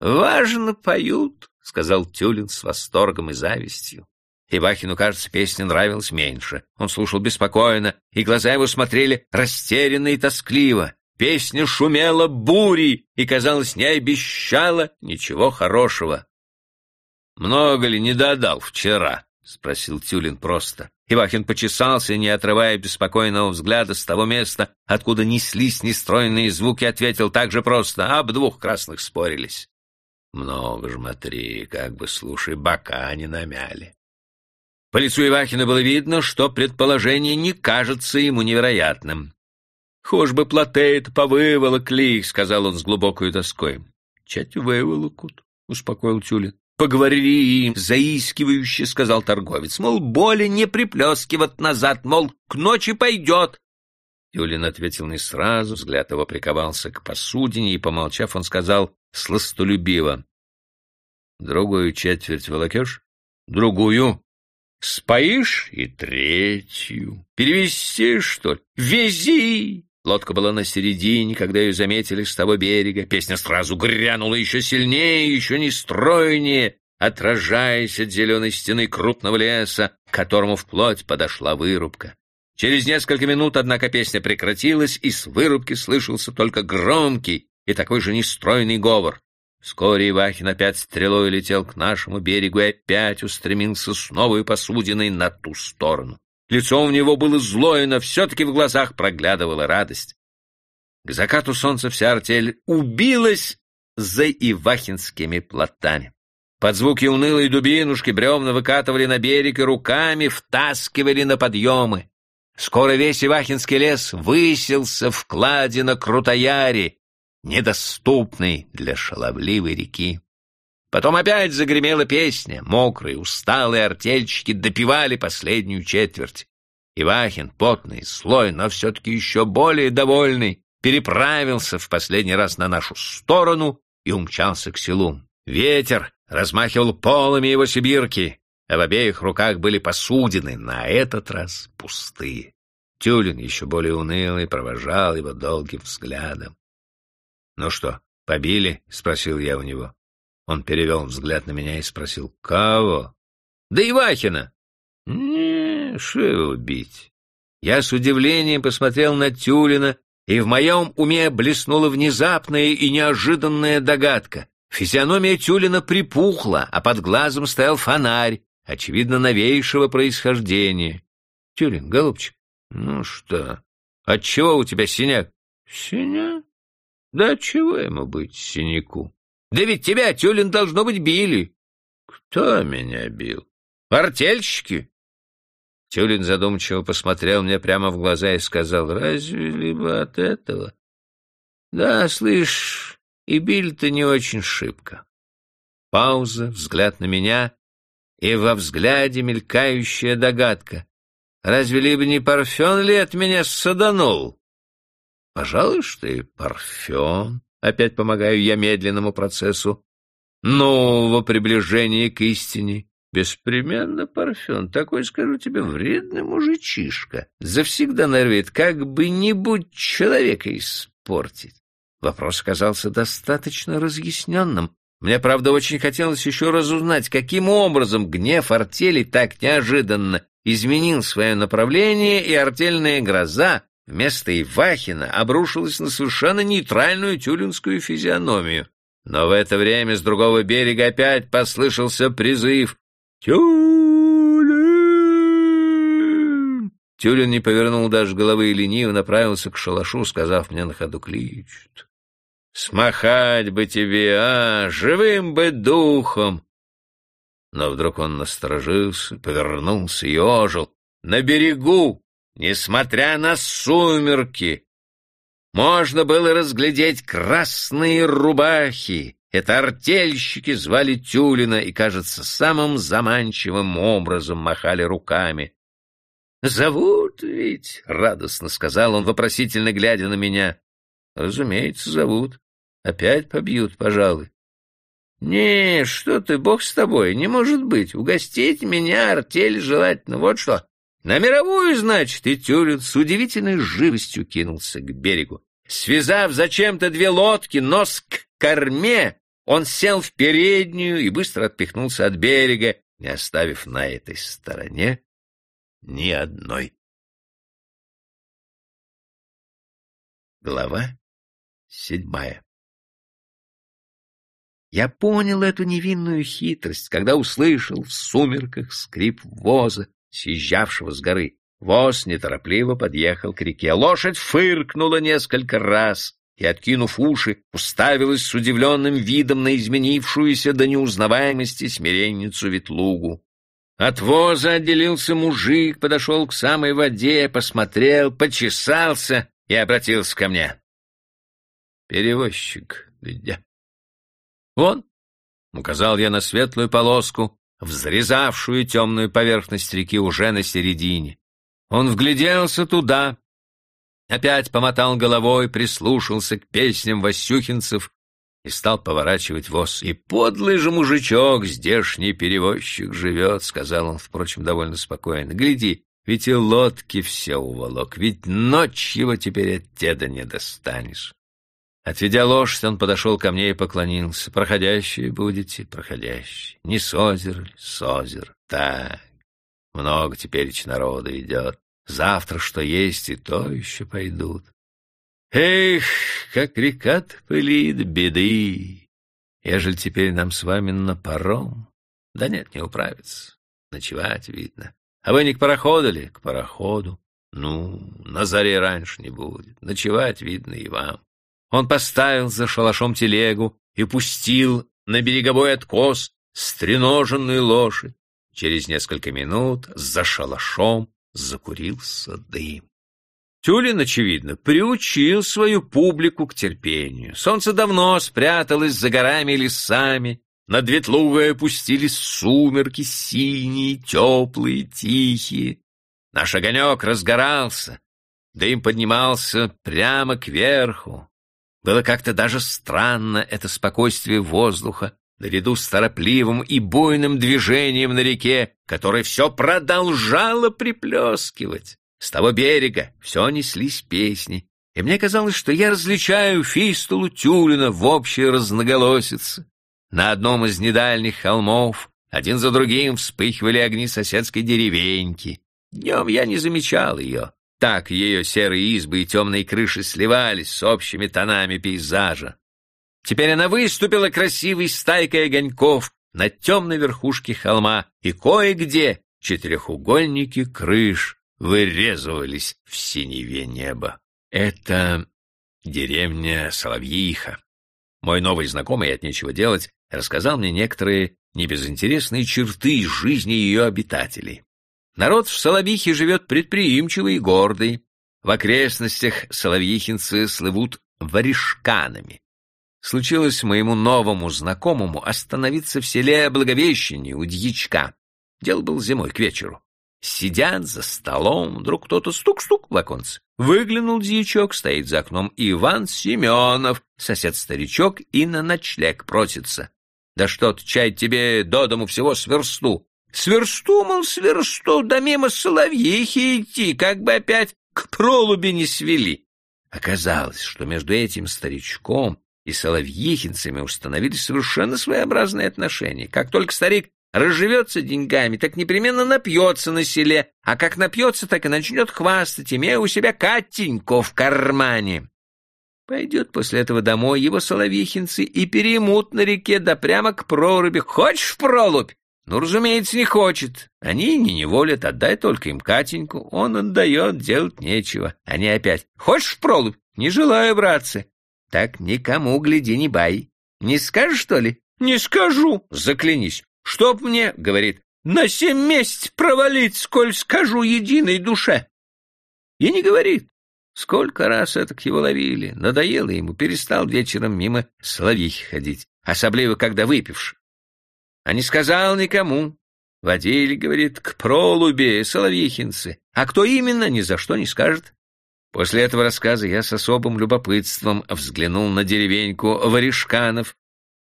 «Важно поют», — сказал Тюлин с восторгом и завистью. Ивахину, кажется, песня нравилась меньше. Он слушал беспокойно, и глаза его смотрели растерянно и тоскливо. Песня шумела бурей и, казалось, не обещала ничего хорошего. «Много ли не додал вчера?» — спросил Тюлин просто. Ивахин почесался, не отрывая беспокойного взгляда с того места, откуда неслись нестройные звуки, ответил так же просто. Об двух красных спорились. «Много ж, смотри, как бы, слушай, бока не намяли». По лицу Ивахина было видно, что предположение не кажется ему невероятным. «Хошь бы платеет повыволокли их», — сказал он с глубокой тоской. «Чать выволокут», — успокоил Тюлин. «Поговорили им, заискивающе», — сказал торговец. «Мол, боли не приплескивать назад, мол, к ночи пойдет». Тюлин ответил не сразу, взгляд его приковался к посудине, и, помолчав, он сказал сластолюбиво. «Другую четверть волокешь?» «Другую», Споишь и третью. Перевести, что ли? Вези! Лодка была на середине, когда ее заметили с того берега. Песня сразу грянула еще сильнее, еще не стройнее, отражаясь от зеленой стены крупного леса, к которому вплоть подошла вырубка. Через несколько минут, однако, песня прекратилась, и с вырубки слышался только громкий и такой же нестройный говор. Вскоре Ивахин опять стрелой летел к нашему берегу и опять устремился с новой посудиной на ту сторону. Лицо у него было злое, но все-таки в глазах проглядывала радость. К закату солнца вся артель убилась за ивахинскими плотами. Под звуки унылой дубинушки бревна выкатывали на берег и руками втаскивали на подъемы. Скоро весь Ивахинский лес высился в кладе на Крутояре, недоступный для шаловливой реки. Потом опять загремела песня, мокрые, усталые артельщики допивали последнюю четверть. Ивахин, потный, слой, но все-таки еще более довольный, переправился в последний раз на нашу сторону и умчался к селу. Ветер размахивал полами его сибирки, а в обеих руках были посудины, на этот раз пустые. Тюлин, еще более унылый, провожал его долгим взглядом. «Ну что, побили?» — спросил я у него. Он перевел взгляд на меня и спросил, «Кого?» «Да Ивахина!» «Не, его бить?» Я с удивлением посмотрел на Тюлина, и в моем уме блеснула внезапная и неожиданная догадка. Физиономия Тюлина припухла, а под глазом стоял фонарь, очевидно, новейшего происхождения. — Тюлин, голубчик, ну что, отчего у тебя синяк? — Синяк? Да чего ему быть синяку? Да ведь тебя, Тюлин, должно быть, били. Кто меня бил? Артельщики. Тюлин задумчиво посмотрел мне прямо в глаза и сказал, разве либо от этого? Да, слышь, и били-то не очень шибко. Пауза, взгляд на меня, и во взгляде мелькающая догадка. Разве либо не Парфен ли от меня саданул? Пожалуй, что и Парфен. Опять помогаю я медленному процессу нового приближения к истине. Беспременно Парфен, такой, скажу тебе, вредный мужичишка. Завсегда норовит как бы нибудь человека испортить. Вопрос оказался достаточно разъясненным. Мне, правда, очень хотелось еще раз узнать, каким образом гнев артели так неожиданно изменил свое направление, и артельная гроза вместо Ивахина обрушилась на совершенно нейтральную тюлинскую физиономию. Но в это время с другого берега опять послышался призыв «Тюлин!». Тюлин не повернул даже головы и лениво направился к шалашу, сказав мне на ходу кличут. Смахать бы тебе, а, живым бы духом. Но вдруг он насторожился, повернулся и ожил. На берегу, несмотря на сумерки, можно было разглядеть красные рубахи. Это артельщики звали Тюлина и, кажется, самым заманчивым образом махали руками. «Зовут ведь?» — радостно сказал он, вопросительно глядя на меня. «Разумеется, зовут. Опять побьют, пожалуй». «Не, что ты, бог с тобой, не может быть. Угостить меня артель желательно. Вот что. На мировую, значит?» И Тюлин с удивительной живостью кинулся к берегу. Связав зачем-то две лодки, нос к корме, он сел в переднюю и быстро отпихнулся от берега, не оставив на этой стороне ни одной. Глава седьмая Я понял эту невинную хитрость, когда услышал в сумерках скрип воза, съезжавшего с горы. Воз неторопливо подъехал к реке. Лошадь фыркнула несколько раз и, откинув уши, уставилась с удивленным видом на изменившуюся до неузнаваемости смиренницу Ветлугу. От воза отделился мужик, подошел к самой воде, посмотрел, почесался и обратился ко мне. «Перевозчик, где?» «Вон», — указал я на светлую полоску, взрезавшую темную поверхность реки уже на середине. Он вгляделся туда, опять помотал головой, прислушался к песням васюхинцев и стал поворачивать воз. «И подлый же мужичок, здешний перевозчик живет», — сказал он, впрочем, довольно спокойно. «Гляди, ведь и лодки все уволок, ведь ночь его теперь от деда не достанешь». Отведя лошадь, он подошел ко мне и поклонился. «Проходящие будете, проходящие. Не созер созер. Так, много теперь народа идет. Завтра что есть, и то еще пойдут. Эх, как река пылит беды, ежели теперь нам с вами на паром. Да нет, не управиться, ночевать видно. А вы не к пароходу ли? К пароходу. Ну, на заре раньше не будет, ночевать видно и вам. Он поставил за шалашом телегу и пустил на береговой откос стреноженную лошадь. Через несколько минут за шалашом закурился дым. Тюлин, очевидно, приучил свою публику к терпению. Солнце давно спряталось за горами и лесами, над Ветлугой опустились сумерки синие, теплые, тихие. Наш огонек разгорался, дым поднимался прямо кверху. Было как-то даже странно это спокойствие воздуха, наряду с торопливым и буйным движением на реке, которое все продолжало приплескивать. С того берега все неслись песни, и мне казалось, что я различаю фистулу Тюлина в общей разноголосице. На одном из недальних холмов один за другим вспыхивали огни соседской деревеньки. Днем я не замечал ее. Так ее серые избы и темные крыши сливались с общими тонами пейзажа. Теперь она выступила красивой стайкой огоньков на темной верхушке холма, и кое-где четырехугольники крыш вырезывались в синеве неба. Это деревня Соловьиха. Мой новый знакомый от нечего делать рассказал мне некоторые небезынтересные черты жизни ее обитателей. Народ в Соловьихе живет предприимчивый и гордый. В окрестностях соловьихинцы слывут варежканами. Случилось моему новому знакомому остановиться в селе Благовещение у дьячка. Дело было зимой к вечеру. Сидят за столом, вдруг кто-то стук-стук в оконце. Выглянул дьячок, стоит за окном Иван Семенов, сосед-старичок, и на ночлег просится. Да что-то, чай тебе до дому всего сверсту. Сверсту, мол, сверсту, да мимо соловьихи идти, как бы опять к пролуби не свели. Оказалось, что между этим старичком и соловьихинцами установились совершенно своеобразные отношения. Как только старик разживется деньгами, так непременно напьется на селе, а как напьется, так и начнет хвастать, имея у себя Катеньку в кармане. Пойдет после этого домой его соловьихинцы и переймут на реке да прямо к проруби. Хочешь в пролубь? Ну, разумеется, не хочет. Они не неволят, отдай только им Катеньку. Он отдает, делать нечего. Они опять. Хочешь в пролубь? Не желаю, братцы. Так никому, гляди, не бай. Не скажешь, что ли? Не скажу, заклянись. Чтоб мне, говорит, на семь месяц провалить, сколь скажу единой душе. И не говорит. Сколько раз это к его ловили. Надоело ему, перестал вечером мимо соловьихи ходить. Особливо, когда выпивши. А не сказал никому. Водили, говорит, к пролубе соловьихинцы. А кто именно, ни за что не скажет. После этого рассказа я с особым любопытством взглянул на деревеньку Варишканов.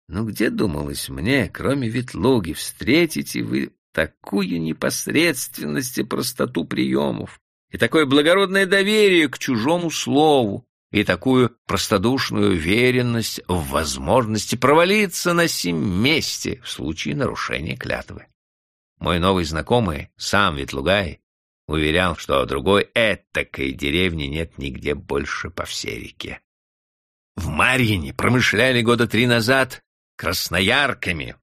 Ну где, думалось мне, кроме Ветлуги, встретите вы такую непосредственность и простоту приемов, и такое благородное доверие к чужому слову, и такую простодушную уверенность в возможности провалиться на сим месте в случае нарушения клятвы. Мой новый знакомый, сам Ветлугай, уверял, что другой этакой деревни нет нигде больше по всей реке. В Марьине промышляли года три назад красноярками,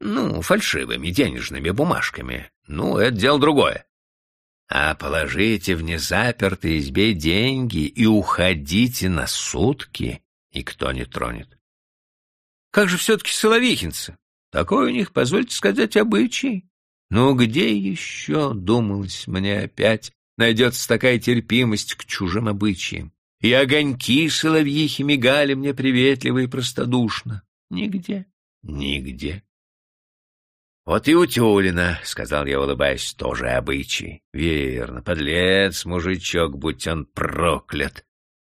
ну, фальшивыми денежными бумажками. Ну, это дело другое. А положите в незапертой избе деньги и уходите на сутки, никто не тронет. Как же все-таки соловихинцы? Такой у них, позвольте сказать, обычай. Ну, где еще, думалось мне опять, найдется такая терпимость к чужим обычаям? И огоньки соловьихи мигали мне приветливо и простодушно. Нигде, нигде. «Вот и у Тюлина», — сказал я, улыбаясь, — «тоже обычай». «Верно, подлец, мужичок, будь он проклят».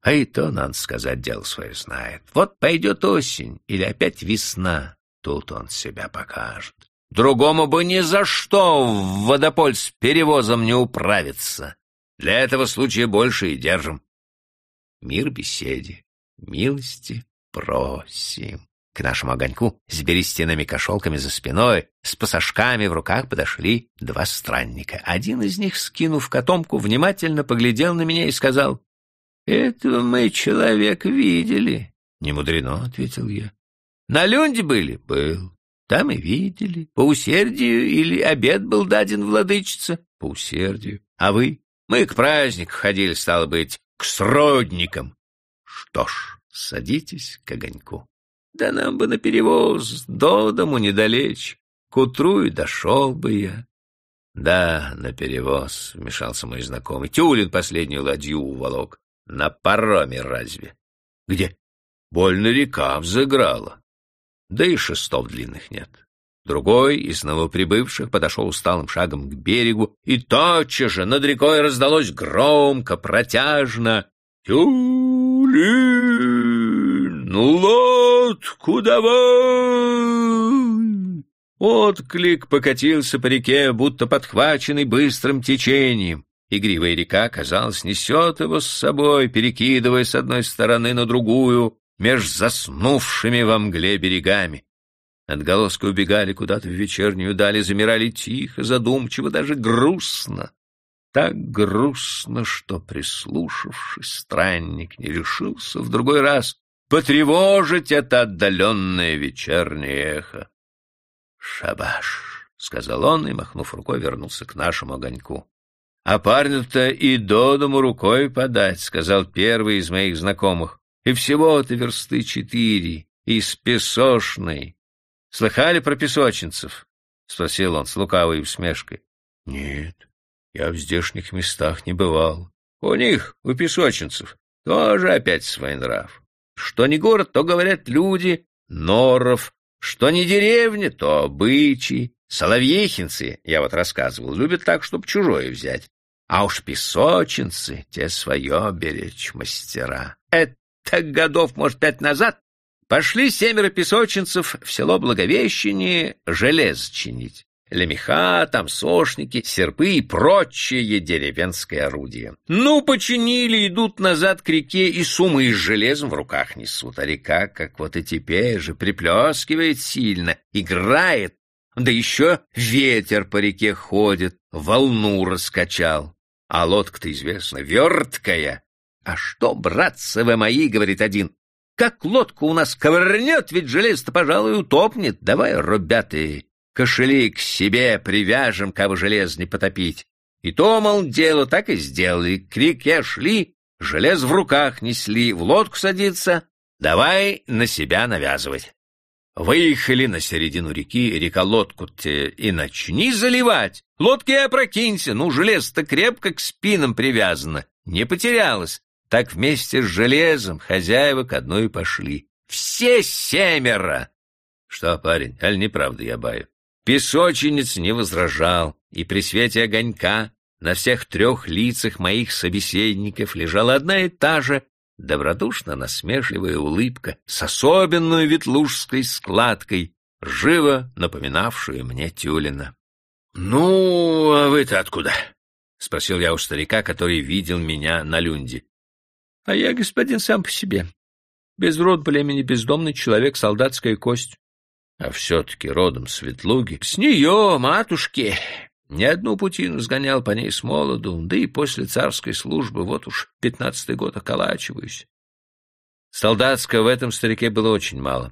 А и то, надо сказать, дело свое знает. Вот пойдет осень или опять весна, тут он себя покажет. Другому бы ни за что в водополь с перевозом не управиться. Для этого случая больше и держим. Мир беседе, милости просим. К нашему огоньку с берестяными кошелками за спиной, с пасашками в руках подошли два странника. Один из них, скинув котомку, внимательно поглядел на меня и сказал, «Этого мы человек видели». «Не мудрено», — ответил я. «На Люнде были?» «Был». «Там и видели. По усердию или обед был даден владычице?» «По усердию». «А вы?» «Мы к празднику ходили, стало быть, к сродникам». «Что ж, садитесь к огоньку». Да нам бы на перевоз, до дому недалече. К утру и дошел бы я. Да, на перевоз, — вмешался мой знакомый. Тюлин последнюю ладью уволок. На пароме разве? Где? Больно река взыграла. Да и шестов длинных нет. Другой из новоприбывших подошел усталым шагом к берегу, и тотчас же над рекой раздалось громко, протяжно. «Тюлин! Ну, лодку давай!» Отклик покатился по реке, будто подхваченный быстрым течением. Игривая река, казалось, несет его с собой, перекидывая с одной стороны на другую, меж заснувшими во мгле берегами. Отголоски убегали куда-то в вечернюю дали, замирали тихо, задумчиво, даже грустно. Так грустно, что, прислушавшись, странник не решился в другой раз потревожить это отдаленное вечернее эхо. «Шабаш!» — сказал он и, махнув рукой, вернулся к нашему огоньку. «А парню-то и до дому рукой подать», — сказал первый из моих знакомых. «И всего-то версты четыре, из песочной». «Слыхали про песочницев?» — спросил он с лукавой усмешкой. «Нет, я в здешних местах не бывал. У них, у песочницев, тоже опять свой нрав. Что не город, то, говорят люди, норов, что не деревня, то обычаи. Соловьехинцы, я вот рассказывал, любят так, чтоб чужое взять. А уж песочинцы, те свое беречь мастера. Это годов, может, пять назад пошли семеро песочинцев в село Благовещение желез чинить лемеха, там сошники, серпы и прочее деревенское орудие. Ну, починили, идут назад к реке и суммы с железом в руках несут, а река, как вот и теперь же, приплескивает сильно, играет, да еще ветер по реке ходит, волну раскачал. А лодка-то известна, верткая. А что, братцы вы мои, говорит один, как лодку у нас ковырнет, ведь железо-то, пожалуй, утопнет. Давай, ребята, кошели к себе привяжем, кого желез не потопить. И то, мол, дело так и сделали. К реке шли, желез в руках несли, в лодку садиться, Давай на себя навязывать. Выехали на середину реки, река лодку те и начни заливать. Лодки опрокинься, ну, железо-то крепко к спинам привязано, не потерялось. Так вместе с железом хозяева к одной пошли. Все семеро! Что, парень, аль неправда я баю? Песочинец не возражал, и при свете огонька на всех трех лицах моих собеседников лежала одна и та же добродушно-насмешливая улыбка с особенной ветлужской складкой, живо напоминавшую мне Тюлина. — Ну, а вы-то откуда? — спросил я у старика, который видел меня на люнде. — А я, господин, сам по себе. Без род племени бездомный человек, солдатская кость. А все-таки родом Светлуги. С нее, матушки, ни одну путину сгонял по ней с молоду, да и после царской службы вот уж пятнадцатый год околачиваюсь. Солдатского в этом старике было очень мало.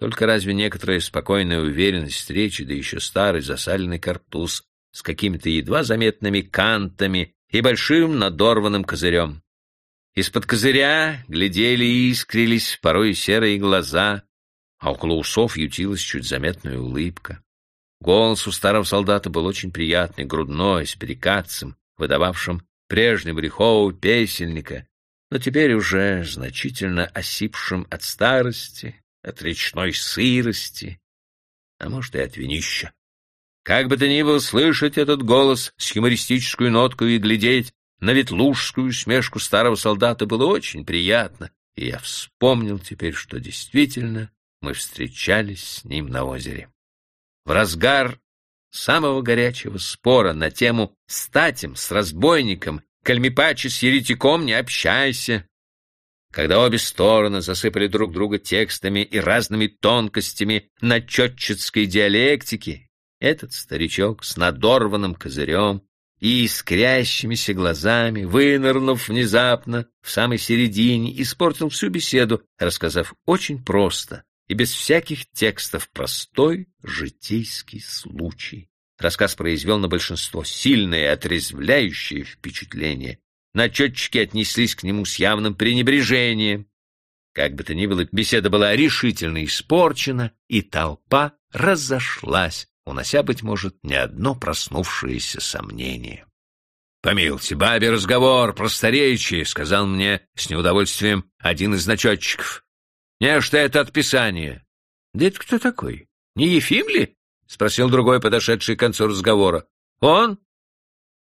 Только разве некоторая спокойная уверенность встречи, да еще старый засаленный картуз с какими-то едва заметными кантами и большим надорванным козырем. Из-под козыря глядели и искрились порой серые глаза, а около усов ютилась чуть заметная улыбка. Голос у старого солдата был очень приятный, грудной, с перекатцем, выдававшим прежнего рехового песельника, но теперь уже значительно осипшим от старости, от речной сырости, а может и от винища. Как бы то ни было слышать этот голос с юмористической ноткой и глядеть на ветлужскую смешку старого солдата было очень приятно, и я вспомнил теперь, что действительно мы встречались с ним на озере. В разгар самого горячего спора на тему «Статем с разбойником, кальмипачи с еретиком не общайся», когда обе стороны засыпали друг друга текстами и разными тонкостями начетчицкой диалектики, этот старичок с надорванным козырем и искрящимися глазами, вынырнув внезапно в самой середине, испортил всю беседу, рассказав очень просто, и без всяких текстов простой житейский случай. Рассказ произвел на большинство сильное и отрезвляющее впечатление. Начетчики отнеслись к нему с явным пренебрежением. Как бы то ни было, беседа была решительно испорчена, и толпа разошлась, унося, быть может, не одно проснувшееся сомнение. — Помилуйте, бабе разговор, просторечие, — сказал мне с неудовольствием один из начетчиков. Не, что это отписание. — Да это кто такой? Не Ефим ли? — спросил другой, подошедший к концу разговора. — Он?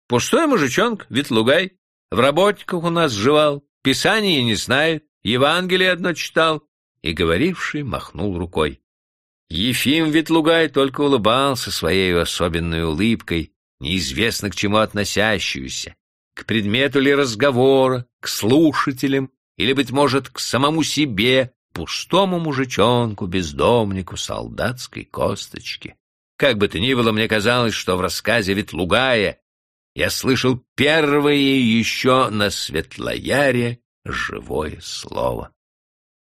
Пустой мужичонок, Ветлугай. В работниках у нас жевал, писание не знает, Евангелие одно читал. И говоривший махнул рукой. Ефим Ветлугай только улыбался своей особенной улыбкой, неизвестно к чему относящуюся, к предмету ли разговора, к слушателям, или, быть может, к самому себе, пустому мужичонку, бездомнику, солдатской косточки. Как бы то ни было, мне казалось, что в рассказе Ветлугая я слышал первое еще на Светлояре живое слово.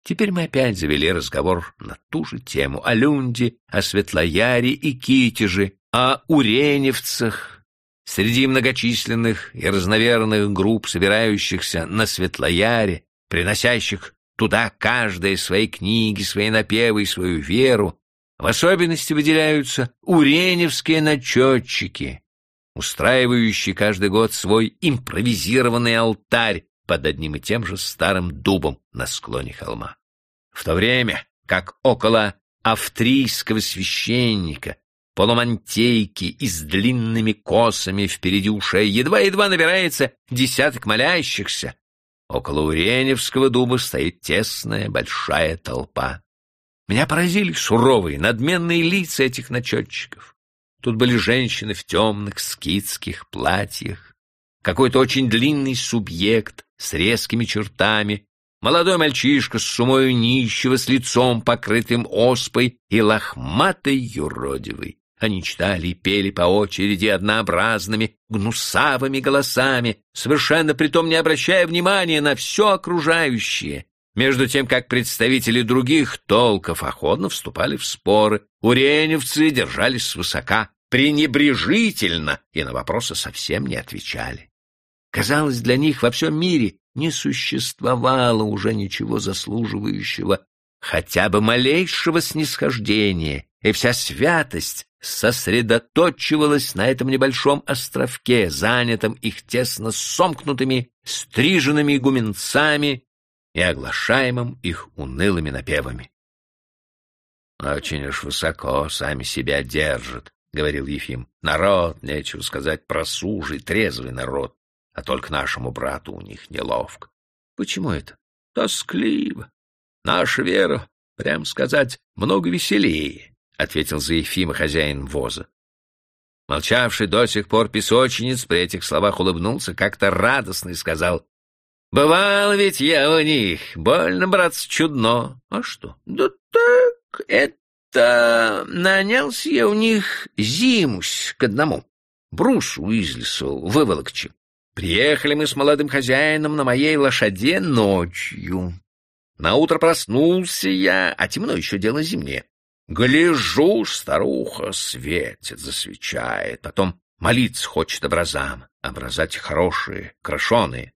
Теперь мы опять завели разговор на ту же тему о Люнде, о Светлояре и Китеже, о Уреневцах. Среди многочисленных и разноверных групп, собирающихся на Светлояре, приносящих Туда каждая свои книги, свои напевы и свою веру. В особенности выделяются уреневские начетчики, устраивающие каждый год свой импровизированный алтарь под одним и тем же старым дубом на склоне холма. В то время как около австрийского священника, полумантейки и с длинными косами впереди ушей едва-едва набирается десяток молящихся, Около Уреневского дуба стоит тесная большая толпа. Меня поразили суровые, надменные лица этих начетчиков. Тут были женщины в темных скидских платьях, какой-то очень длинный субъект с резкими чертами, молодой мальчишка с сумою нищего, с лицом покрытым оспой и лохматой юродивой. Они читали и пели по очереди однообразными, гнусавыми голосами, совершенно притом не обращая внимания на все окружающее. Между тем, как представители других толков охотно вступали в споры, уреневцы держались свысока, пренебрежительно и на вопросы совсем не отвечали. Казалось, для них во всем мире не существовало уже ничего заслуживающего хотя бы малейшего снисхождения, и вся святость сосредоточивалась на этом небольшом островке, занятом их тесно сомкнутыми, стриженными игуменцами и оглашаемым их унылыми напевами. «Очень уж высоко сами себя держат», — говорил Ефим. «Народ, нечего сказать, просужий, трезвый народ, а только нашему брату у них неловко». «Почему это?» «Тоскливо. Наша вера, прям сказать, много веселее», — ответил за Ефима хозяин воза. Молчавший до сих пор песочниц при этих словах улыбнулся как-то радостно и сказал, «Бывал ведь я у них, больно, братцы, чудно. А что? Да так, это нанялся я у них зимусь к одному, брусу из лесу выволокчи. Приехали мы с молодым хозяином на моей лошаде ночью. Наутро проснулся я, а темно еще дело зимнее. Гляжу, старуха светит, засвечает, потом молиться хочет образам, образать хорошие, крашеные.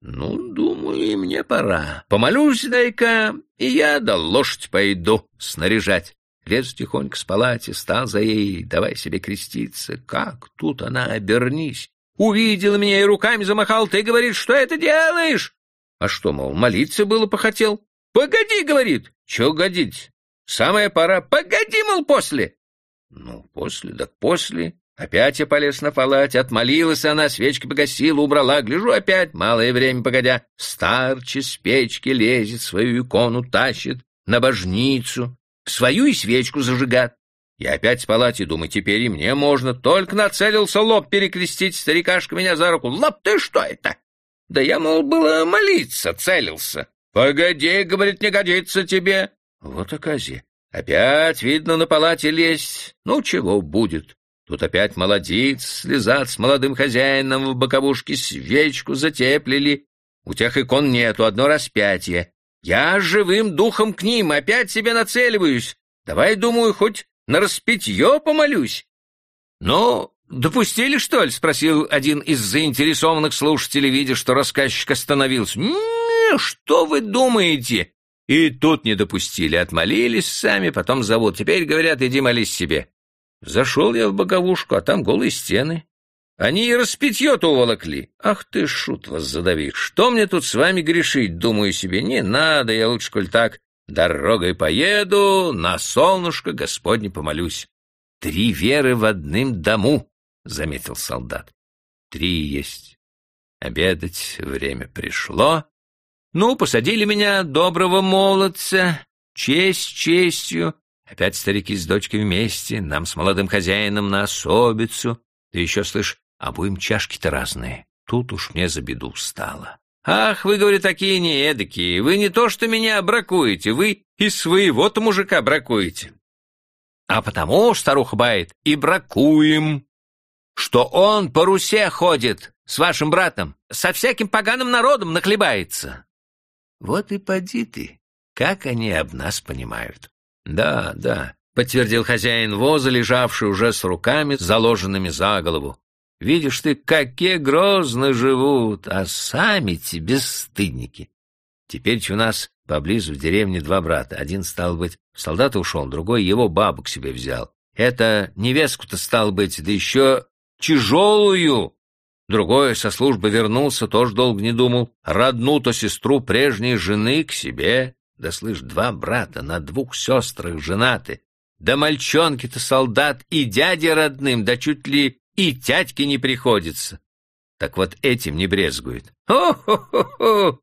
Ну, думаю, и мне пора. Помолюсь, дай-ка, и я до лошадь пойду снаряжать. Лез тихонько с палати, стал за ей, давай себе креститься. Как тут она, обернись. Увидел меня и руками замахал. Ты, говорит, что это делаешь? А что, мол, молиться было похотел? Погоди, говорит. Чего годить? Самая пора. Погоди, мол, после. Ну, после, да после. Опять я полез на палате, отмолилась она, свечки погасила, убрала, гляжу опять, малое время погодя, старче с печки лезет, свою икону тащит на божницу, свою и свечку зажигает. Я опять в палате думаю, теперь и мне можно, только нацелился лоб перекрестить, старикашка меня за руку. Лоб, ты что это? Да я, мол, было молиться целился. Погоди, говорит, не годится тебе. Вот оказе. Опять, видно, на палате лезть. Ну, чего будет. Тут опять молодец, слезат с молодым хозяином в боковушке свечку затеплили. У тех икон нету, одно распятие. Я живым духом к ним опять себе нацеливаюсь. Давай, думаю, хоть на распятье помолюсь. Ну, допустили, что ли? — спросил один из заинтересованных слушателей, видя, что рассказчик остановился. Не, что вы думаете? И тут не допустили, отмолились сами, потом зовут. Теперь говорят, иди молись себе. Зашел я в боковушку, а там голые стены. Они и распитье-то уволокли. Ах ты, шут вас задави, что мне тут с вами грешить, думаю себе, не надо, я лучше, коль так, дорогой поеду, на солнышко Господне помолюсь. Три веры в одном дому, — заметил солдат. Три есть. Обедать время пришло. Ну, посадили меня, доброго молодца, честь честью, Опять старики с дочкой вместе, нам с молодым хозяином на особицу. Ты еще, слышь, обоим чашки-то разные. Тут уж мне за беду стало. Ах, вы, говорю, такие неэдакие. Вы не то что меня бракуете, вы и своего-то мужика бракуете. А потому, старуха бает, и бракуем, что он по Русе ходит с вашим братом, со всяким поганым народом нахлебается. Вот и поди ты, как они об нас понимают. «Да, да», — подтвердил хозяин воза, лежавший уже с руками, заложенными за голову. «Видишь ты, какие грозно живут, а сами-те бесстыдники. Теперь у нас поблизу в деревне два брата. Один, стал быть, в солдата ушел, другой его бабу к себе взял. Это невестку-то, стал быть, да еще тяжелую. Другой со службы вернулся, тоже долго не думал. Родну-то сестру прежней жены к себе да, слышь, два брата на двух сестрах женаты. Да мальчонки-то солдат и дяде родным, да чуть ли и тятьке не приходится. Так вот этим не брезгует. Хо-хо-хо-хо!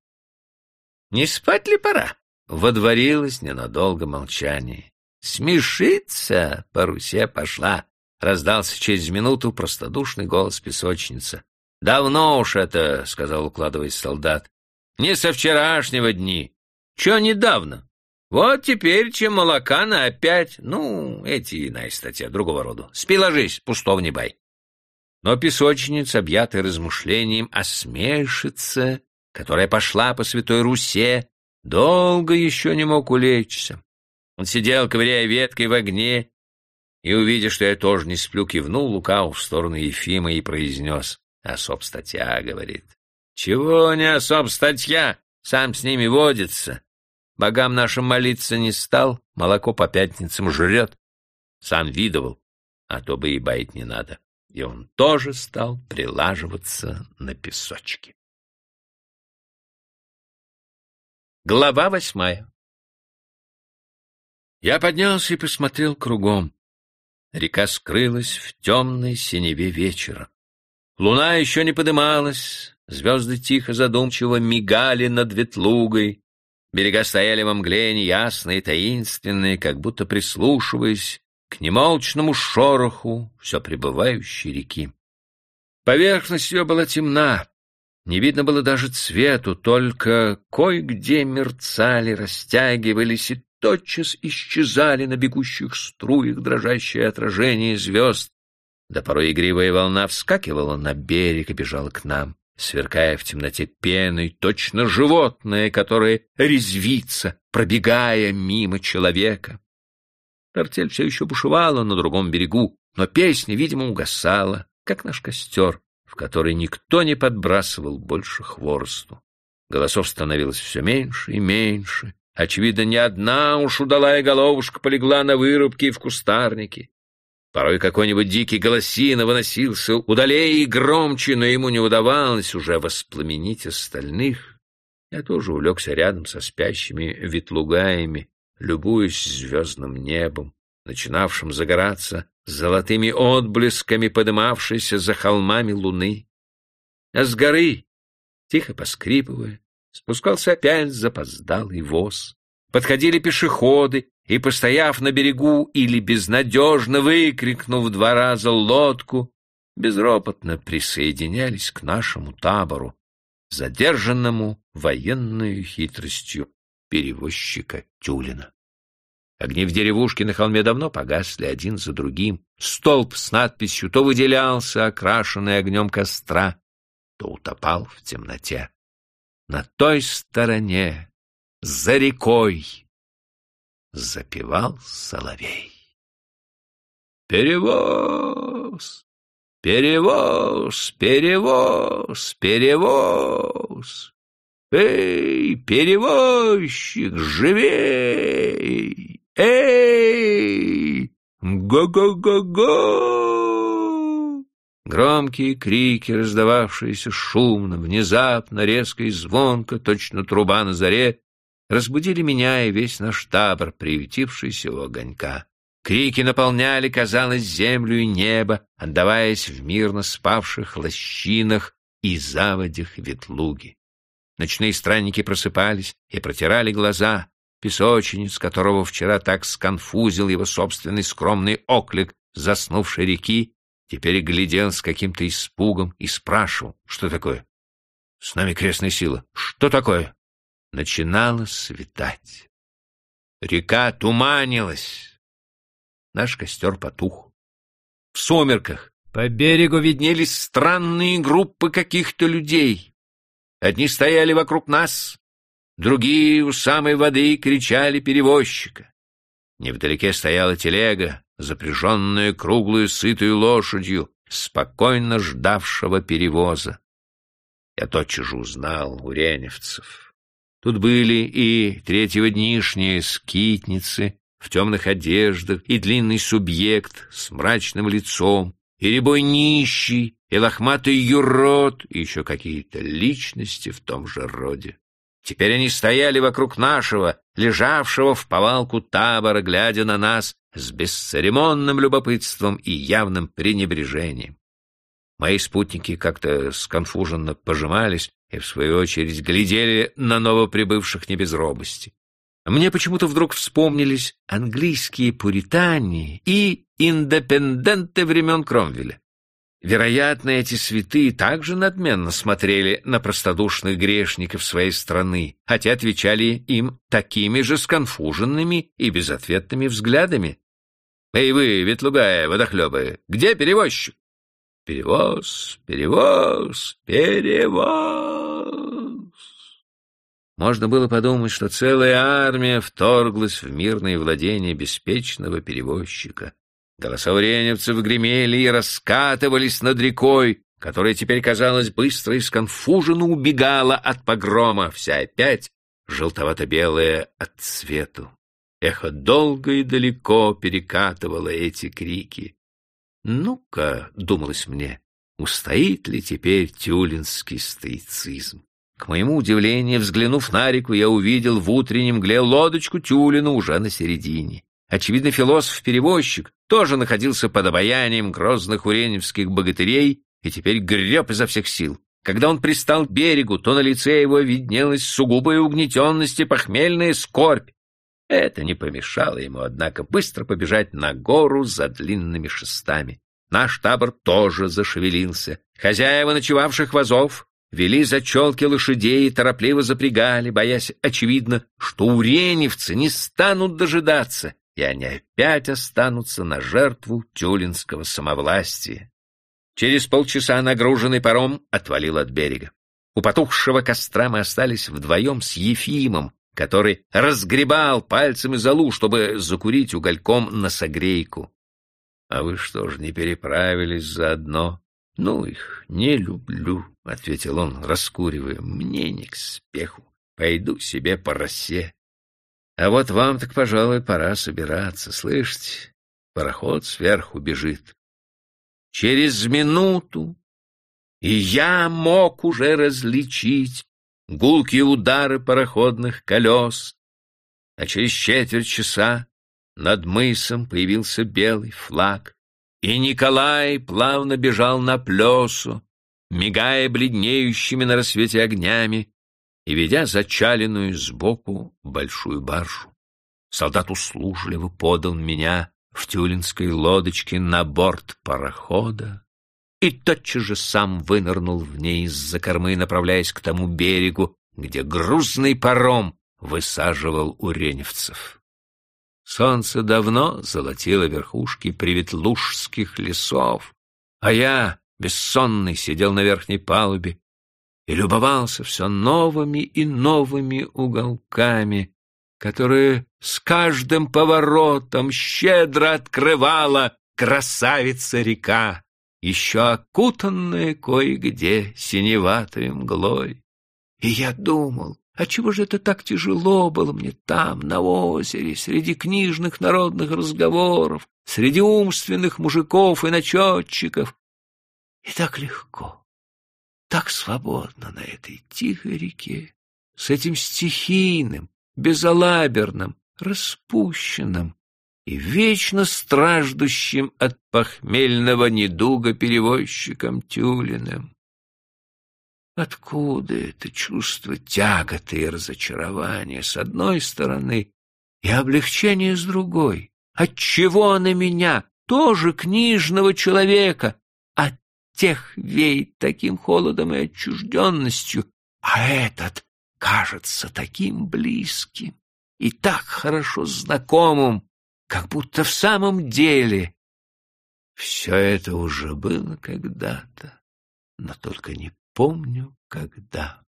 Не спать ли пора? Водворилось ненадолго молчание. Смешиться по Русе пошла. Раздался через минуту простодушный голос песочницы. «Давно уж это», — сказал, укладываясь солдат, — «не со вчерашнего дни. Че недавно? Вот теперь, чем молока на опять, ну, эти иная статья, другого рода. Спи ложись, пустов не бай. Но песочница, объятый размышлением о смешице, которая пошла по Святой Русе, долго еще не мог улечься. Он сидел, ковыряя веткой в огне, и, увидя, что я тоже не сплю, кивнул Лукау в сторону Ефима и произнес. «Особ статья, — говорит, Чего не особ статья, сам с ними водится. Богам нашим молиться не стал, молоко по пятницам жрет. Сам видывал, а то бы и баять не надо. И он тоже стал прилаживаться на песочке. Глава восьмая Я поднялся и посмотрел кругом. Река скрылась в темной синеве вечера. Луна еще не подымалась, звезды тихо задумчиво мигали над Ветлугой. Берега стояли во мгле неясные, таинственные, как будто прислушиваясь к немолчному шороху все прибывающей реки. Поверхность ее была темна, не видно было даже цвету, только кое-где мерцали, растягивались и тотчас исчезали на бегущих струях дрожащее отражение звезд. Да порой игривая волна вскакивала на берег и бежала к нам, сверкая в темноте пеной, точно животное, которое резвится, пробегая мимо человека. Тартель все еще бушевала на другом берегу, но песня, видимо, угасала, как наш костер, в который никто не подбрасывал больше хворосту. Голосов становилось все меньше и меньше. Очевидно, ни одна уж удалая головушка полегла на вырубке и в кустарнике. Порой какой-нибудь дикий голосина выносился удалее и громче, но ему не удавалось уже воспламенить остальных. Я тоже улегся рядом со спящими ветлугаями, любуясь звездным небом, начинавшим загораться золотыми отблесками подымавшейся за холмами луны. А с горы, тихо поскрипывая, спускался опять запоздалый воз. Подходили пешеходы, и, постояв на берегу или безнадежно выкрикнув два раза лодку, безропотно присоединялись к нашему табору, задержанному военной хитростью перевозчика Тюлина. Огни в деревушке на холме давно погасли один за другим. Столб с надписью то выделялся, окрашенный огнем костра, то утопал в темноте. На той стороне, за рекой, запевал соловей. Перевоз, перевоз, перевоз, перевоз. Эй, перевозчик, живей! Эй! Го-го-го-го! Громкие крики, раздававшиеся шумно, внезапно, резко и звонко, точно труба на заре, разбудили меня и весь наш табор, приютившийся у огонька. Крики наполняли, казалось, землю и небо, отдаваясь в мирно спавших лощинах и заводях ветлуги. Ночные странники просыпались и протирали глаза, песоченец, которого вчера так сконфузил его собственный скромный оклик заснувшей реки, теперь глядел с каким-то испугом и спрашивал, что такое. «С нами крестная сила. Что такое?» Начинало светать. Река туманилась. Наш костер потух. В сумерках по берегу виднелись странные группы каких-то людей. Одни стояли вокруг нас, Другие у самой воды кричали перевозчика. Невдалеке стояла телега, запряженная круглую сытую лошадью, спокойно ждавшего перевоза. Я тотчас же узнал уреневцев. Тут были и третьего днишние скитницы в темных одеждах, и длинный субъект с мрачным лицом, и рябой нищий, и лохматый юрод, и еще какие-то личности в том же роде. Теперь они стояли вокруг нашего, лежавшего в повалку табора, глядя на нас с бесцеремонным любопытством и явным пренебрежением. Мои спутники как-то сконфуженно пожимались и, в свою очередь, глядели на новоприбывших не без робости. Мне почему-то вдруг вспомнились английские пуритане и индепенденты времен Кромвеля. Вероятно, эти святые также надменно смотрели на простодушных грешников своей страны, хотя отвечали им такими же сконфуженными и безответными взглядами. «Эй вы, ветлугая, водохлебы, где перевозчик?» «Перевоз, перевоз, перевоз!» Можно было подумать, что целая армия вторглась в мирные владения беспечного перевозчика. Голоса уреневцев гремели и раскатывались над рекой, которая теперь, казалось, быстро и сконфуженно убегала от погрома, вся опять желтовато-белая от цвету. Эхо долго и далеко перекатывало эти крики. «Ну-ка», — думалось мне, — «устоит ли теперь тюлинский стоицизм?» К моему удивлению, взглянув на реку, я увидел в утреннем мгле лодочку Тюлина уже на середине. Очевидно, философ-перевозчик тоже находился под обаянием грозных уреневских богатырей и теперь греб изо всех сил. Когда он пристал к берегу, то на лице его виднелась сугубая угнетенность и похмельная скорбь. Это не помешало ему, однако, быстро побежать на гору за длинными шестами. Наш табор тоже зашевелился. Хозяева ночевавших вазов вели за челки лошадей и торопливо запрягали, боясь, очевидно, что уреневцы не станут дожидаться, и они опять останутся на жертву тюлинского самовластия. Через полчаса нагруженный паром отвалил от берега. У потухшего костра мы остались вдвоем с Ефимом, который разгребал пальцами золу, чтобы закурить угольком на согрейку. — А вы что ж, не переправились заодно? — Ну их не люблю, — ответил он, раскуривая. — Мне не к спеху. Пойду себе по росе. А вот вам так, пожалуй, пора собираться, слышите? Пароход сверху бежит. Через минуту и я мог уже различить гулкие удары пароходных колес, а через четверть часа над мысом появился белый флаг, и Николай плавно бежал на плесу, мигая бледнеющими на рассвете огнями и ведя зачаленную сбоку большую баржу. Солдат услужливо подал меня в тюлинской лодочке на борт парохода, и тотчас же сам вынырнул в ней из-за кормы, направляясь к тому берегу, где грузный паром высаживал уреневцев. Солнце давно золотило верхушки приветлужских лесов, а я, бессонный, сидел на верхней палубе и любовался все новыми и новыми уголками, которые с каждым поворотом щедро открывала красавица-река еще окутанная кое-где синеватой мглой. И я думал, а чего же это так тяжело было мне там, на озере, среди книжных народных разговоров, среди умственных мужиков и начетчиков? И так легко, так свободно на этой тихой реке, с этим стихийным, безалаберным, распущенным, и вечно страждущим от похмельного недуга перевозчиком Тюлиным. Откуда это чувство тяготы и разочарования с одной стороны и облегчение с другой? Отчего на меня, тоже книжного человека, от тех веет таким холодом и отчужденностью, а этот кажется таким близким и так хорошо знакомым, как будто в самом деле все это уже было когда-то, но только не помню, когда.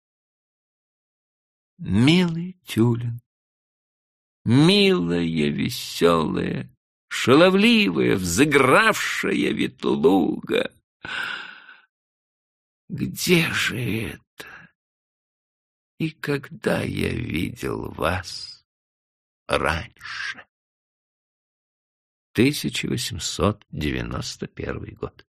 Милый Тюлин, милая, веселая, шаловливая, взыгравшая ветлуга, где же это? И когда я видел вас раньше? 1891 год.